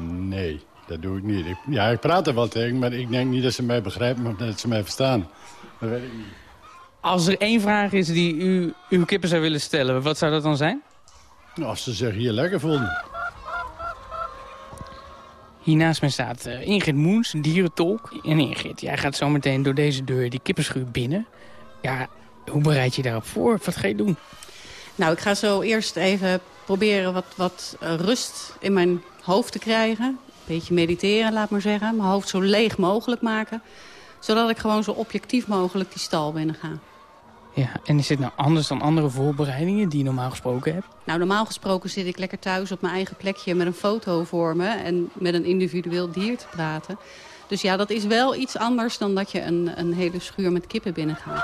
Nee, dat doe ik niet. Ik, ja, ik praat er wel tegen, maar ik denk niet dat ze mij begrijpen, maar dat ze mij verstaan. Dat weet ik niet. Als er één vraag is die u uw kippen zou willen stellen, wat zou dat dan zijn? Nou, Als ze zich hier lekker voelen. Hier naast mij staat eh, Ingrid Moens, dierentolk. En Ingrid, jij gaat zometeen door deze deur die kippenschuur binnen. Ja, hoe bereid je daarop voor? Wat ga je doen? Nou, ik ga zo eerst even proberen wat, wat eh, rust in mijn hoofd te krijgen. Een beetje mediteren, laat maar zeggen. Mijn hoofd zo leeg mogelijk maken. Zodat ik gewoon zo objectief mogelijk die stal binnen ga. Ja, en is dit nou anders dan andere voorbereidingen die je normaal gesproken hebt? Nou, normaal gesproken zit ik lekker thuis op mijn eigen plekje met een foto voor me... en met een individueel dier te praten. Dus ja, dat is wel iets anders dan dat je een, een hele schuur met kippen binnengaat.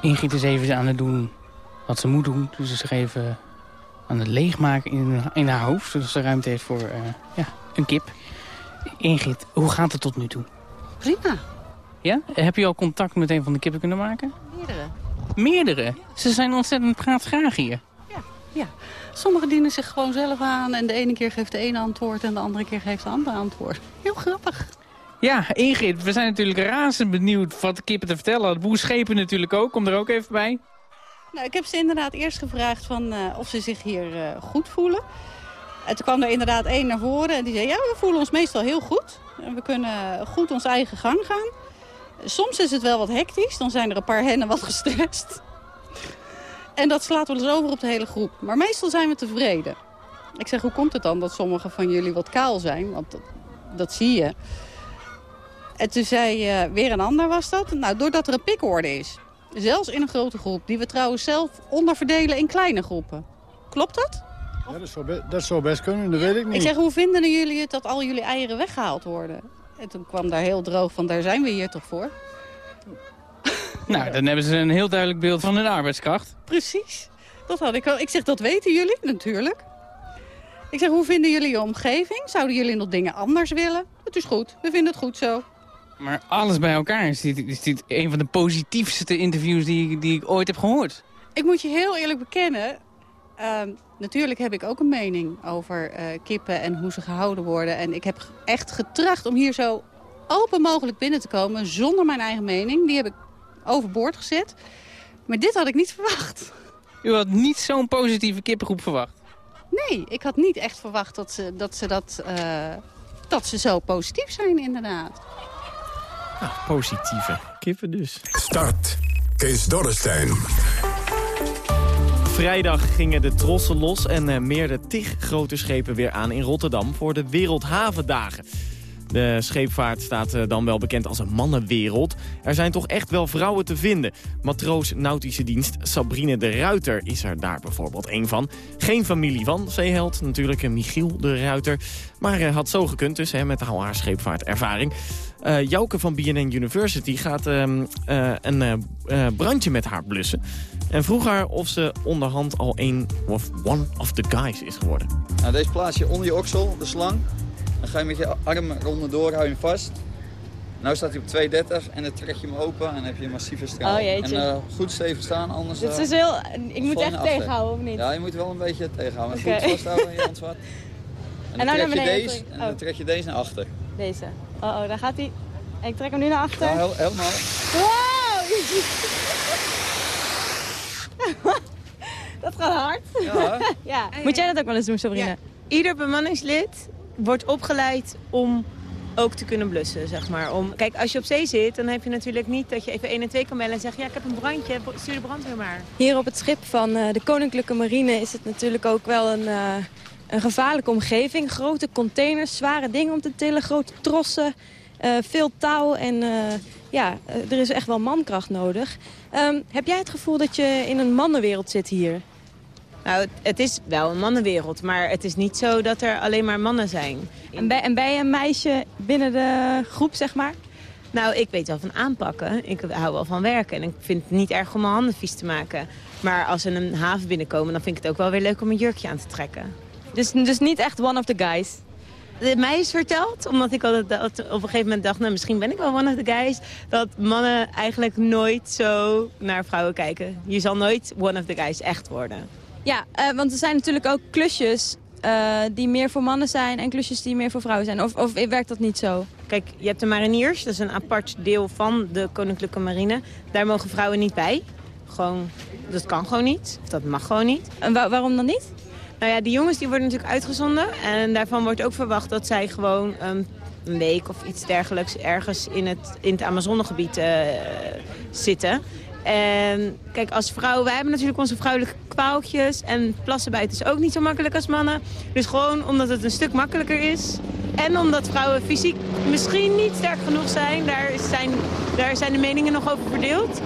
Ingrid is even aan het doen wat ze moet doen. Dus ze is even aan het leegmaken in, in haar hoofd. Zodat ze ruimte heeft voor eh, ja, een kip. Ingrid, hoe gaat het tot nu toe? Prima. Ja? Heb je al contact met een van de kippen kunnen maken? Meerdere. Meerdere. Ze zijn ontzettend praatgraag hier. Ja, sommigen dienen zich gewoon zelf aan en de ene keer geeft de ene antwoord en de andere keer geeft de andere antwoord. Heel grappig. Ja, Ingrid, we zijn natuurlijk razend benieuwd wat de kippen te vertellen hadden. Boerschepen natuurlijk ook, kom er ook even bij. Nou, ik heb ze inderdaad eerst gevraagd van, eh, of ze zich hier eh, goed voelen. En toen kwam er inderdaad één naar voren en die zei... ja, we voelen ons meestal heel goed. En we kunnen goed ons eigen gang gaan. Soms is het wel wat hectisch. Dan zijn er een paar hennen wat gestrest. En dat slaat wel eens over op de hele groep. Maar meestal zijn we tevreden. Ik zeg, hoe komt het dan dat sommige van jullie wat kaal zijn? Want dat, dat zie je. En toen zei eh, weer een ander was dat. Nou, doordat er een pikorde is. Zelfs in een grote groep. Die we trouwens zelf onderverdelen in kleine groepen. Klopt dat? Ja, dat, zou dat zou best kunnen, dat weet ik niet. Ik zeg, hoe vinden jullie het dat al jullie eieren weggehaald worden? En toen kwam daar heel droog van, daar zijn we hier toch voor? Nou, dan hebben ze een heel duidelijk beeld van hun arbeidskracht. Precies. Dat had ik wel. Ik zeg, dat weten jullie natuurlijk. Ik zeg, hoe vinden jullie je omgeving? Zouden jullie nog dingen anders willen? Het is goed. We vinden het goed zo. Maar alles bij elkaar is dit, is dit een van de positiefste interviews die, die ik ooit heb gehoord. Ik moet je heel eerlijk bekennen. ehm, natuurlijk heb ik ook een mening over eh, kippen en hoe ze gehouden worden. En ik heb echt getracht om hier zo open mogelijk binnen te komen zonder mijn eigen mening. Die heb ik overboord gezet. Maar dit had ik niet verwacht. U had niet zo'n positieve kippengroep verwacht. Nee, ik had niet echt verwacht dat ze dat, ze dat, eh, dat ze zo positief zijn inderdaad. Nou, positieve kippen dus. Start. Kees Dorrestein. Vrijdag gingen de trossen los en eh, meerden tig grote schepen weer aan in Rotterdam voor de Wereldhavendagen. De scheepvaart staat eh, dan wel bekend als een mannenwereld. Er zijn toch echt wel vrouwen te vinden. Matroos Nautische Dienst Sabrine de Ruiter is er daar bijvoorbeeld een van. Geen familie van zeeheld, natuurlijk eh, Michiel de Ruiter. Maar eh, had zo gekund dus, hè, met al haar scheepvaartervaring. Eh Jouke van BNN University gaat ehm, eh, een brandje met haar blussen. En vroeg haar of ze onderhand al een of one of the guys is geworden. Nou, deze plaats je onder je oksel, de slang. Dan ga je met je arm eronder hou je hem vast. Nu staat hij op 2,30 en dan trek je hem open en dan heb je een massieve straal. Oh. En eh, goed stevig staan, anders... Dit eh, is heel... Ik moet echt tegenhouden, of niet? Ja, je moet wel een beetje tegenhouden. Oké. goed vasthouden in je handsvat. En dan, nou naar trek je deze en dan Oh. trek je deze naar achter. Deze. Oh, oh, daar gaat hij. Ik trek hem nu naar achter. Ja, heel- helemaal. Wow! dat gaat hard. Ja. ja. Moet jij dat ook wel eens doen, Sabrina? Ieder bemanningslid wordt opgeleid om ook te kunnen blussen, zeg maar. Om, kijk, als je op zee zit, dan heb je natuurlijk niet dat je even 1 en 2 kan bellen en zeggen... ja, ik heb een brandje, stuur de brandweer maar. Hier op het schip van eh, de Koninklijke Marine is het natuurlijk ook wel een, eh, een gevaarlijke omgeving. Grote containers, zware dingen om te tillen, grote trossen, eh, veel touw en ja, er is echt wel mankracht nodig. Ehm, heb jij het gevoel dat je in een mannenwereld zit hier? Nou, het, het is wel een mannenwereld, maar het is niet zo dat er alleen maar mannen zijn. En ben, en je een meisje binnen de groep, zeg maar? Nou, ik weet wel van aanpakken. Ik hou wel van werken. En ik vind het niet erg om mijn handen vies te maken. Maar als ze een haven binnenkomen, dan vind ik het ook wel weer leuk om een jurkje aan te trekken. Dus, dus niet echt one of the guys? De- Mij is verteld, omdat ik altijd dat op een gegeven moment dacht... nou, misschien ben ik wel one of the guys... dat mannen eigenlijk nooit zo naar vrouwen kijken. Je zal nooit one of the guys echt worden. Ja, eh, want er zijn natuurlijk ook klusjes eh, die meer voor mannen zijn... en klusjes die meer voor vrouwen zijn. Of, of werkt dat niet zo? Kijk, je hebt de mariniers, dat is een apart deel van de Koninklijke Marine. Daar mogen vrouwen niet bij. Gewoon, dat kan gewoon niet. Of dat mag gewoon niet. En waarom dan niet? Nou ja, die jongens die worden natuurlijk uitgezonden. En daarvan wordt ook verwacht dat zij gewoon ehm, een week of iets dergelijks... ergens in het, in het Amazonegebied eh, zitten. En kijk, als vrouw, wij hebben natuurlijk onze vrouwelijke kwaaltjes. En plassen buiten is ook niet zo makkelijk als mannen. Dus gewoon omdat het een stuk makkelijker is. En omdat vrouwen fysiek misschien niet sterk genoeg zijn. Daar zijn, daar zijn de meningen nog over verdeeld.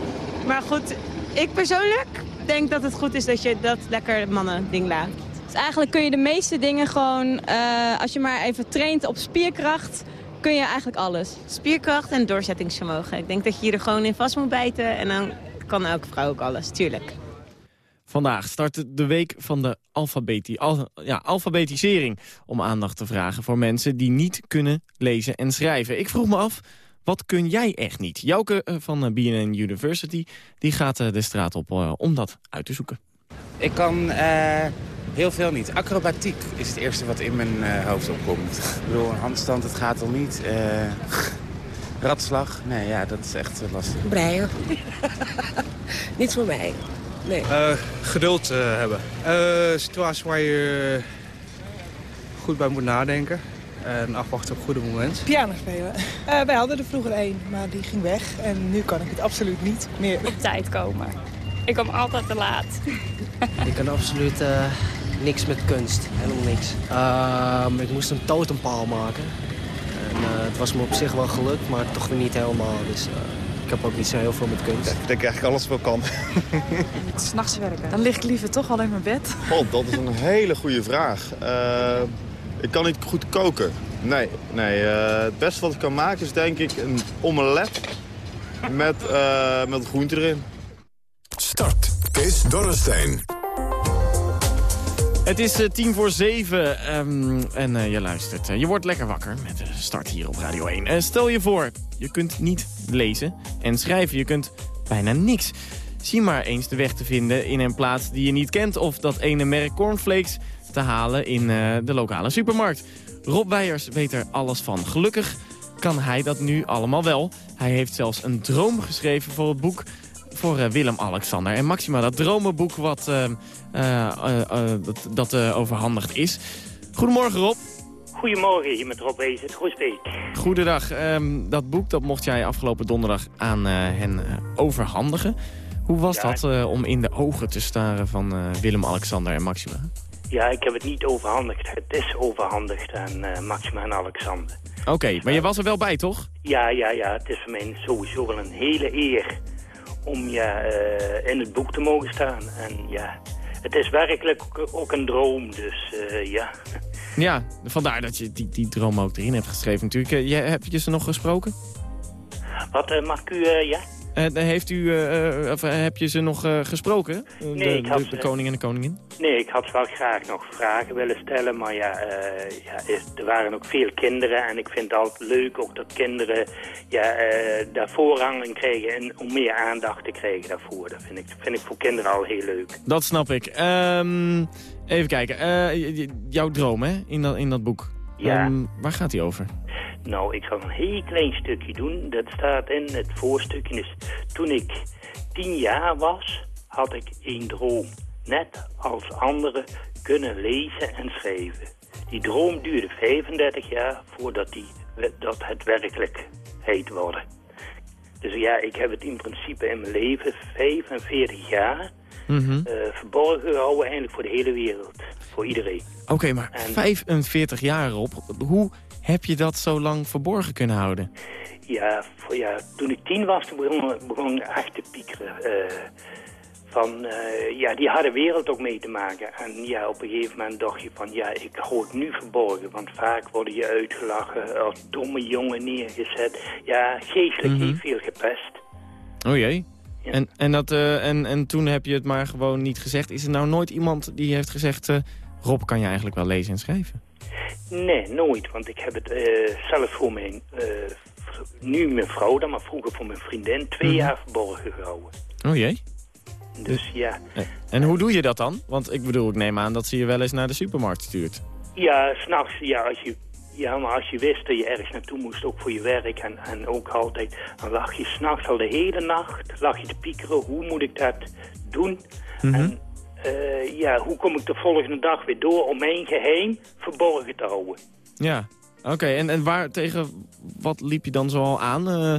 Maar goed, ik persoonlijk denk dat het goed is dat je dat lekker mannen ding laat. Dus eigenlijk kun je de meeste dingen gewoon... eh, als je maar even traint op spierkracht, kun je eigenlijk alles. Spierkracht en doorzettingsvermogen. Ik denk dat je je er gewoon in vast moet bijten. En dan kan elke vrouw ook alles, tuurlijk. Vandaag start de week van de alfabeti al, ja, alfabetisering... om aandacht te vragen voor mensen die niet kunnen lezen en schrijven. Ik vroeg me af, Wat kun jij echt niet? Jouke eh, van eh, BNN University die gaat eh, de straat op eh, om dat uit te zoeken. Ik kan eh, heel veel niet. Acrobatiek is het eerste wat in mijn eh, hoofd opkomt. Ik bedoel, een handstand, het gaat al niet. Eh, ratslag, nee, ja, dat is echt eh, lastig. Breien. Niet voor mij. Nee. Eh, geduld eh, hebben. Eh, Een situatie waar je goed bij moet nadenken. En afwachten op het goede moment. Piano spelen. Eh, wij hadden er vroeger één, maar die ging weg. En nu kan ik het absoluut niet meer. Op tijd komen. Ik kom altijd te laat. Ik kan absoluut eh, niks met kunst. Helemaal niks. Ehm, ik moest een totempaal maken. En eh, het was me op zich wel gelukt, maar toch weer niet helemaal. Dus eh, ik heb ook niet zo heel veel met kunst. Ik denk eigenlijk alles wel kan. S'nachts werken. Dan lig ik liever toch al in mijn bed. God, dat is een hele goede vraag. Eh, ik kan niet goed koken. Nee, nee eh, het beste wat ik kan maken is denk ik een omelet met, eh, met groente erin. Start. Kees Dorrestein. Het is eh, tien voor zeven ehm, en eh, je luistert. Eh, je wordt lekker wakker met de start hier op Radio 1. Eh, stel je voor, je kunt niet lezen en schrijven. Je kunt bijna niks. Zie maar eens de weg te vinden in een plaats die je niet kent... of dat ene merk cornflakes te halen in de lokale supermarkt. Rob Weijers weet er alles van. Gelukkig kan hij dat nu allemaal wel. Hij heeft zelfs een droom geschreven voor het boek voor eh, Willem-Alexander en Maxima. Dat dromenboek wat, eh, eh, dat, dat overhandigd is. Goedemorgen Rob. Goedemorgen, hier met Rob Wezen, Groesbeek. Goedendag. Ehm, dat boek dat mocht jij afgelopen donderdag aan hen overhandigen. Hoe was Ja, dat om in de ogen te staren van Willem-Alexander en Maxima? Ja, ik heb het niet overhandigd. Het is overhandigd aan Maxima en Alexander. Oké, maar je was er wel bij, toch? Ja, ja, ja, het is voor mij sowieso wel een hele eer om ja, eh, in het boek te mogen staan. En ja, het is werkelijk ook, een droom, dus eh, ja. Ja, vandaar dat je die, die droom ook erin hebt geschreven natuurlijk. Eh, jij, heb je ze nog gesproken? Wat mag ik u, ja? Eh, heeft u, eh, eh, of, heb je ze nog gesproken? Nee, de, ik had de, ze- de koning en de koningin? Nee, ik had wel graag nog vragen willen stellen, maar ja, ja er waren ook veel kinderen en ik vind het altijd leuk ook dat kinderen ja, daar voorrang in krijgen en om meer aandacht te krijgen daarvoor. Dat vind ik, vind ik voor kinderen al heel leuk. Dat snap ik. Ehm, even kijken. Jouw droom, hè? In dat, in dat boek. Ja. Ehm, waar gaat die over? Nou, ik zal een heel klein stukje doen. Dat staat in het voorstukje. Dus toen ik tien jaar was, had ik één droom. Net als anderen kunnen lezen en schrijven. Die droom duurde 35 jaar voordat die, dat het werkelijkheid worden. Dus ja, ik heb het in principe in mijn leven 45 jaar Mhm. eh, verborgen gehouden eigenlijk voor de hele wereld. Voor iedereen. Oké, maar 45 jaar op. Hoe heb je dat zo lang verborgen kunnen houden? Ja, voor, ja toen ik tien was, toen begon, begon ik echt te piekeren. eh, van, eh, ja, die harde wereld ook mee te maken. En ja, op een gegeven moment dacht je van, ja, ik hou het nu verborgen. Want vaak word je uitgelachen, als domme jongen neergezet. Ja, geestelijk heel veel gepest. Oh jee. En, en, dat, eh, en, en toen heb je het maar gewoon niet gezegd. Is er nou nooit iemand die heeft gezegd... Rob, kan je eigenlijk wel lezen en schrijven? Nee, nooit. Want ik heb het eh, zelf voor mijn, v- nu mijn vrouw dan, maar vroeger voor mijn vriendin, twee Mhm. jaar verborgen gehouden. Oh jee. Dus ja, En hoe doe je dat dan? Want ik bedoel, ik neem aan dat ze je wel eens naar de supermarkt stuurt. Ja, s'nachts, ja, als je, ja, maar als je wist dat je ergens naartoe moest, ook voor je werk en, en ook altijd, dan lag je s'nachts al de hele nacht, lag je te piekeren, hoe moet ik dat doen? En eh, ja, hoe kom ik de volgende dag weer door om mijn geheim verborgen te houden? Ja, oké. En, en waar tegen wat liep je dan zoal aan eh,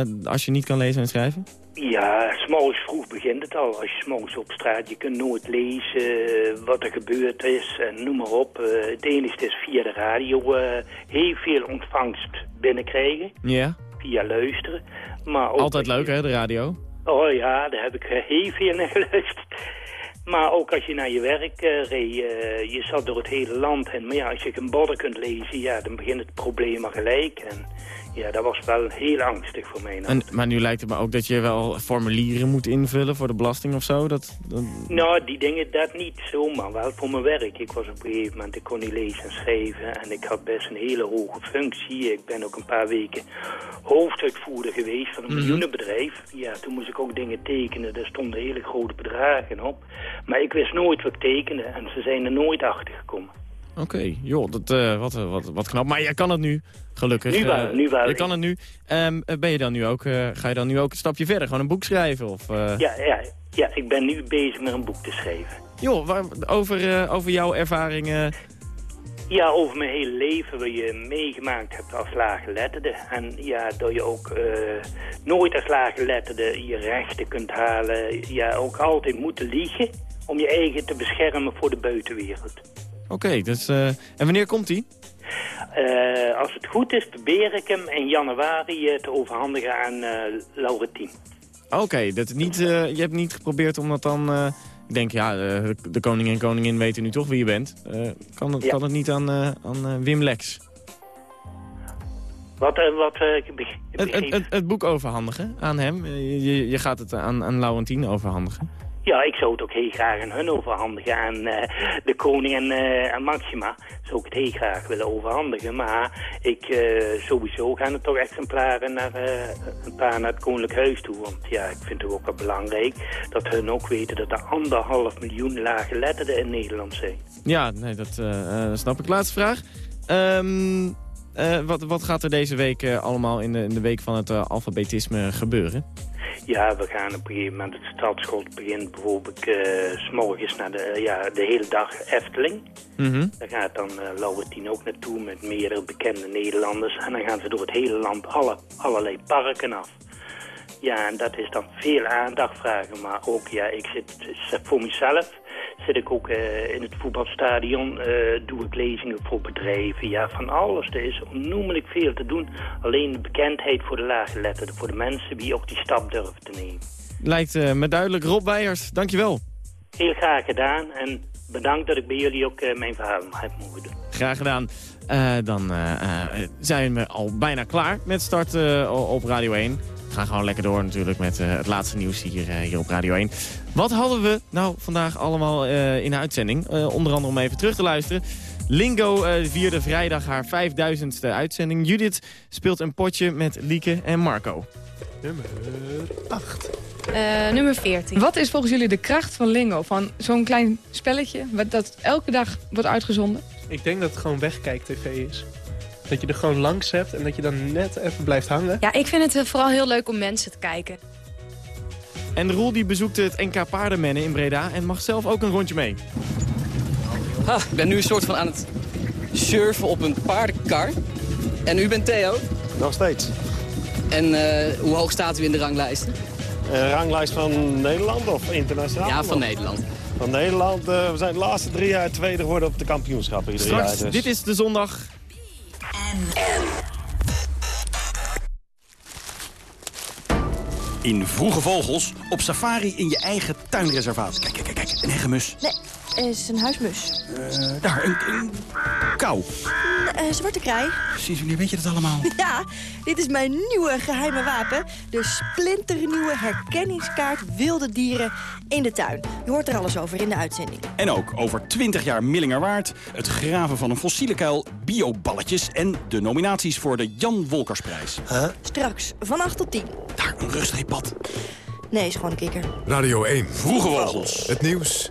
eh, als je niet kan lezen en schrijven? Ja, s'morgens vroeg begint het al. Als je s'morgens op straat, je kunt nooit lezen wat er gebeurd is en noem maar op. Het enige is via de radio heel veel ontvangst binnenkrijgen, Ja. via luisteren. Maar Altijd leuk, hè, de radio? Oh ja, daar heb ik heel veel naar geluisterd. Maar ook als je naar je werk eh, reed, eh, je zat door het hele land heen. Maar ja, als je geen borden kunt lezen, ja, dan begint het probleem al gelijk. En Ja, dat was wel heel angstig voor mij. En, maar nu lijkt het me ook dat je wel formulieren moet invullen voor de belasting of zo. Dat, dat- Nou, die dingen, dat niet zomaar. Wel voor mijn werk. Ik was op een gegeven moment, ik kon niet lezen en schrijven. En ik had best een hele hoge functie. Ik ben ook een paar weken hoofduitvoerder geweest van een Mhm. miljoenenbedrijf. Ja, toen moest ik ook dingen tekenen. Daar stonden hele grote bedragen op. Maar ik wist nooit wat ik tekende. En ze zijn er nooit achter gekomen. Oké, joh, dat, eh, wat, wat, wat knap. Maar jij kan het nu, gelukkig. Nu wel, Eh, nu wel. Je kan het nu. Ehm, eh, ben je dan nu ook, eh, ga je dan nu ook een stapje verder? Gewoon een boek schrijven? Of, eh, Ja, ja, ja, ik ben nu bezig met een boek te schrijven. Joh, waar- over, eh, over jouw ervaringen. Ja, over mijn hele leven wat je meegemaakt hebt als laaggeletterde. En ja, dat je ook eh, nooit als laaggeletterde je rechten kunt halen. Ja, ook altijd moeten liegen om je eigen te beschermen voor de buitenwereld. Oké, dus, eh, en wanneer komt die? Eh, als het goed is, probeer ik hem in januari eh, te overhandigen aan Laurentien. Oké, dat niet, je hebt niet geprobeerd om dat dan... ik denk, ja, de koning en koningin weten nu toch wie je bent. Kan, het, Ja. kan het niet aan, aan Wim Lex? Wat, wat Het, het, het, boek overhandigen aan hem. Je, je gaat het aan, aan Laurentien overhandigen. Ja, ik zou het ook heel graag aan hun overhandigen. Aan eh, de koning en, eh, Maxima zou ik het heel graag willen overhandigen. Maar ik eh, sowieso gaan er toch exemplaren naar een paar naar het koninklijk huis toe. Want ja, ik vind het ook wel belangrijk dat hun ook weten dat er anderhalf miljoen lage letterden in Nederland zijn. Ja, nee, dat snap ik. Laatste vraag. Ehm, eh, wat, wat gaat er deze week allemaal in de, in de week van het alfabetisme gebeuren? Ja, we gaan op een gegeven moment, het stadsschool begint bijvoorbeeld eh, s morgens naar de, eh, ja, de hele dag Efteling. Mhm. Daar gaat dan uh, Laurentien ook naartoe met meerdere bekende Nederlanders. En dan gaan ze door het hele land alle, allerlei parken af. Ja, en dat is dan veel aandacht vragen. Maar ook, ja, ik zit voor mezelf. Zit ik ook eh, in het voetbalstadion, eh, doe ik lezingen voor bedrijven. Ja, van alles. Er is onnoemelijk veel te doen. Alleen de bekendheid voor de lage letterden, voor de mensen die ook die stap durven te nemen. Lijkt eh, me duidelijk. Rob Weijers, dankjewel. Heel graag gedaan en bedankt dat ik bij jullie ook mijn verhaal heb mogen doen. Graag gedaan. Dan zijn we al bijna klaar met start eh, op Radio 1. We gaan gewoon lekker door natuurlijk met eh, het laatste nieuws hier, eh, hier op Radio 1. Wat hadden we nou vandaag allemaal eh, in de uitzending? Eh, onder andere om even terug te luisteren. Lingo eh, vierde vrijdag haar 5000ste uitzending. Judith speelt een potje met Lieke en Marco. Nummer 8. Eh, nummer 14. Wat is volgens jullie de kracht van Lingo? Van zo'n klein spelletje wat dat elke dag wordt uitgezonden? Ik denk dat het gewoon wegkijk-tv is. Dat je er gewoon langs hebt en dat je dan net even blijft hangen. Ja, ik vind het eh, vooral heel leuk om mensen te kijken. En Roel die bezoekt het NK Paardenmennen in Breda en mag zelf ook een rondje mee. Ha, ik ben nu een soort van aan het surfen op een paardenkar. En u bent Theo? Nog steeds. En eh, hoe hoog staat u in de ranglijst? Een ranglijst van Nederland of internationaal? Ja, van Nederland. Van Nederland. eh, we zijn de laatste drie jaar tweede geworden op de kampioenschappen ieder Straks, jaar. Dus. dit is de zondag. In Vroege Vogels op safari in je eigen tuinreservaat. Kijk, kijk, kijk. Een hegemus. Nee, is een huismus. Eh, daar, een, een kou. Een zwarte kraai. Precies, wanneer weet je dat allemaal? Ja, dit is mijn nieuwe geheime wapen. De splinternieuwe herkenningskaart wilde dieren in de tuin. Je hoort er alles over in de uitzending. En ook over 20 jaar Millingerwaard, het graven van een fossiele kuil, bioballetjes... en de nominaties voor de Jan Wolkersprijs. Straks, van 8 tot 10. Daar, een rustreepad. Nee, is gewoon een kikker. Radio 1. Vroege Vogels. Het nieuws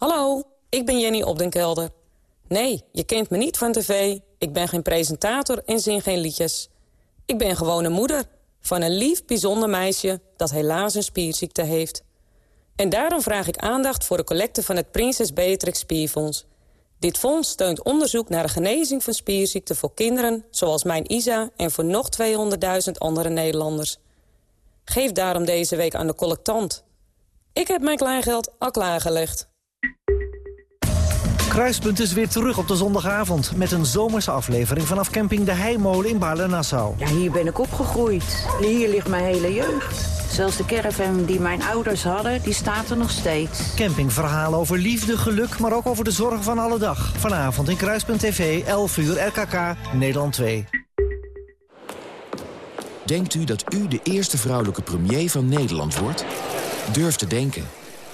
Hallo, ik ben Jenny Opdenkelder. Nee, je kent me niet van tv. Ik ben geen presentator en zing geen liedjes. Ik ben gewoon moeder van een lief, bijzonder meisje... dat helaas een spierziekte heeft. En daarom vraag ik aandacht voor de collecte van het Prinses Beatrix Spierfonds. Dit fonds steunt onderzoek naar de genezing van spierziekten voor kinderen... zoals mijn Isa en voor nog 200.000 andere Nederlanders. Geef daarom deze week aan de collectant. Ik heb mijn kleingeld al klaargelegd. Kruispunt is weer terug op de zondagavond... met een zomerse aflevering vanaf camping De Heimolen in Baarle-Nassau. Ja, hier ben ik opgegroeid. Hier ligt mijn hele jeugd. Zelfs de caravan die mijn ouders hadden, die staat er nog steeds. Campingverhalen over liefde, geluk, maar ook over de zorgen van alle dag. Vanavond in Kruispunt TV, 11 uur, RKK, Nederland 2. Denkt u dat u de eerste vrouwelijke premier van Nederland wordt? Durf te denken.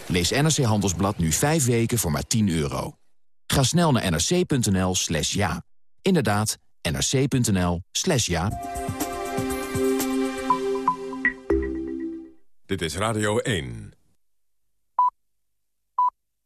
Lees NRC Handelsblad nu 5 weken voor maar 10 euro. Ga snel naar nrc.nl slash ja. Inderdaad, nrc.nl slash ja. Dit is Radio 1.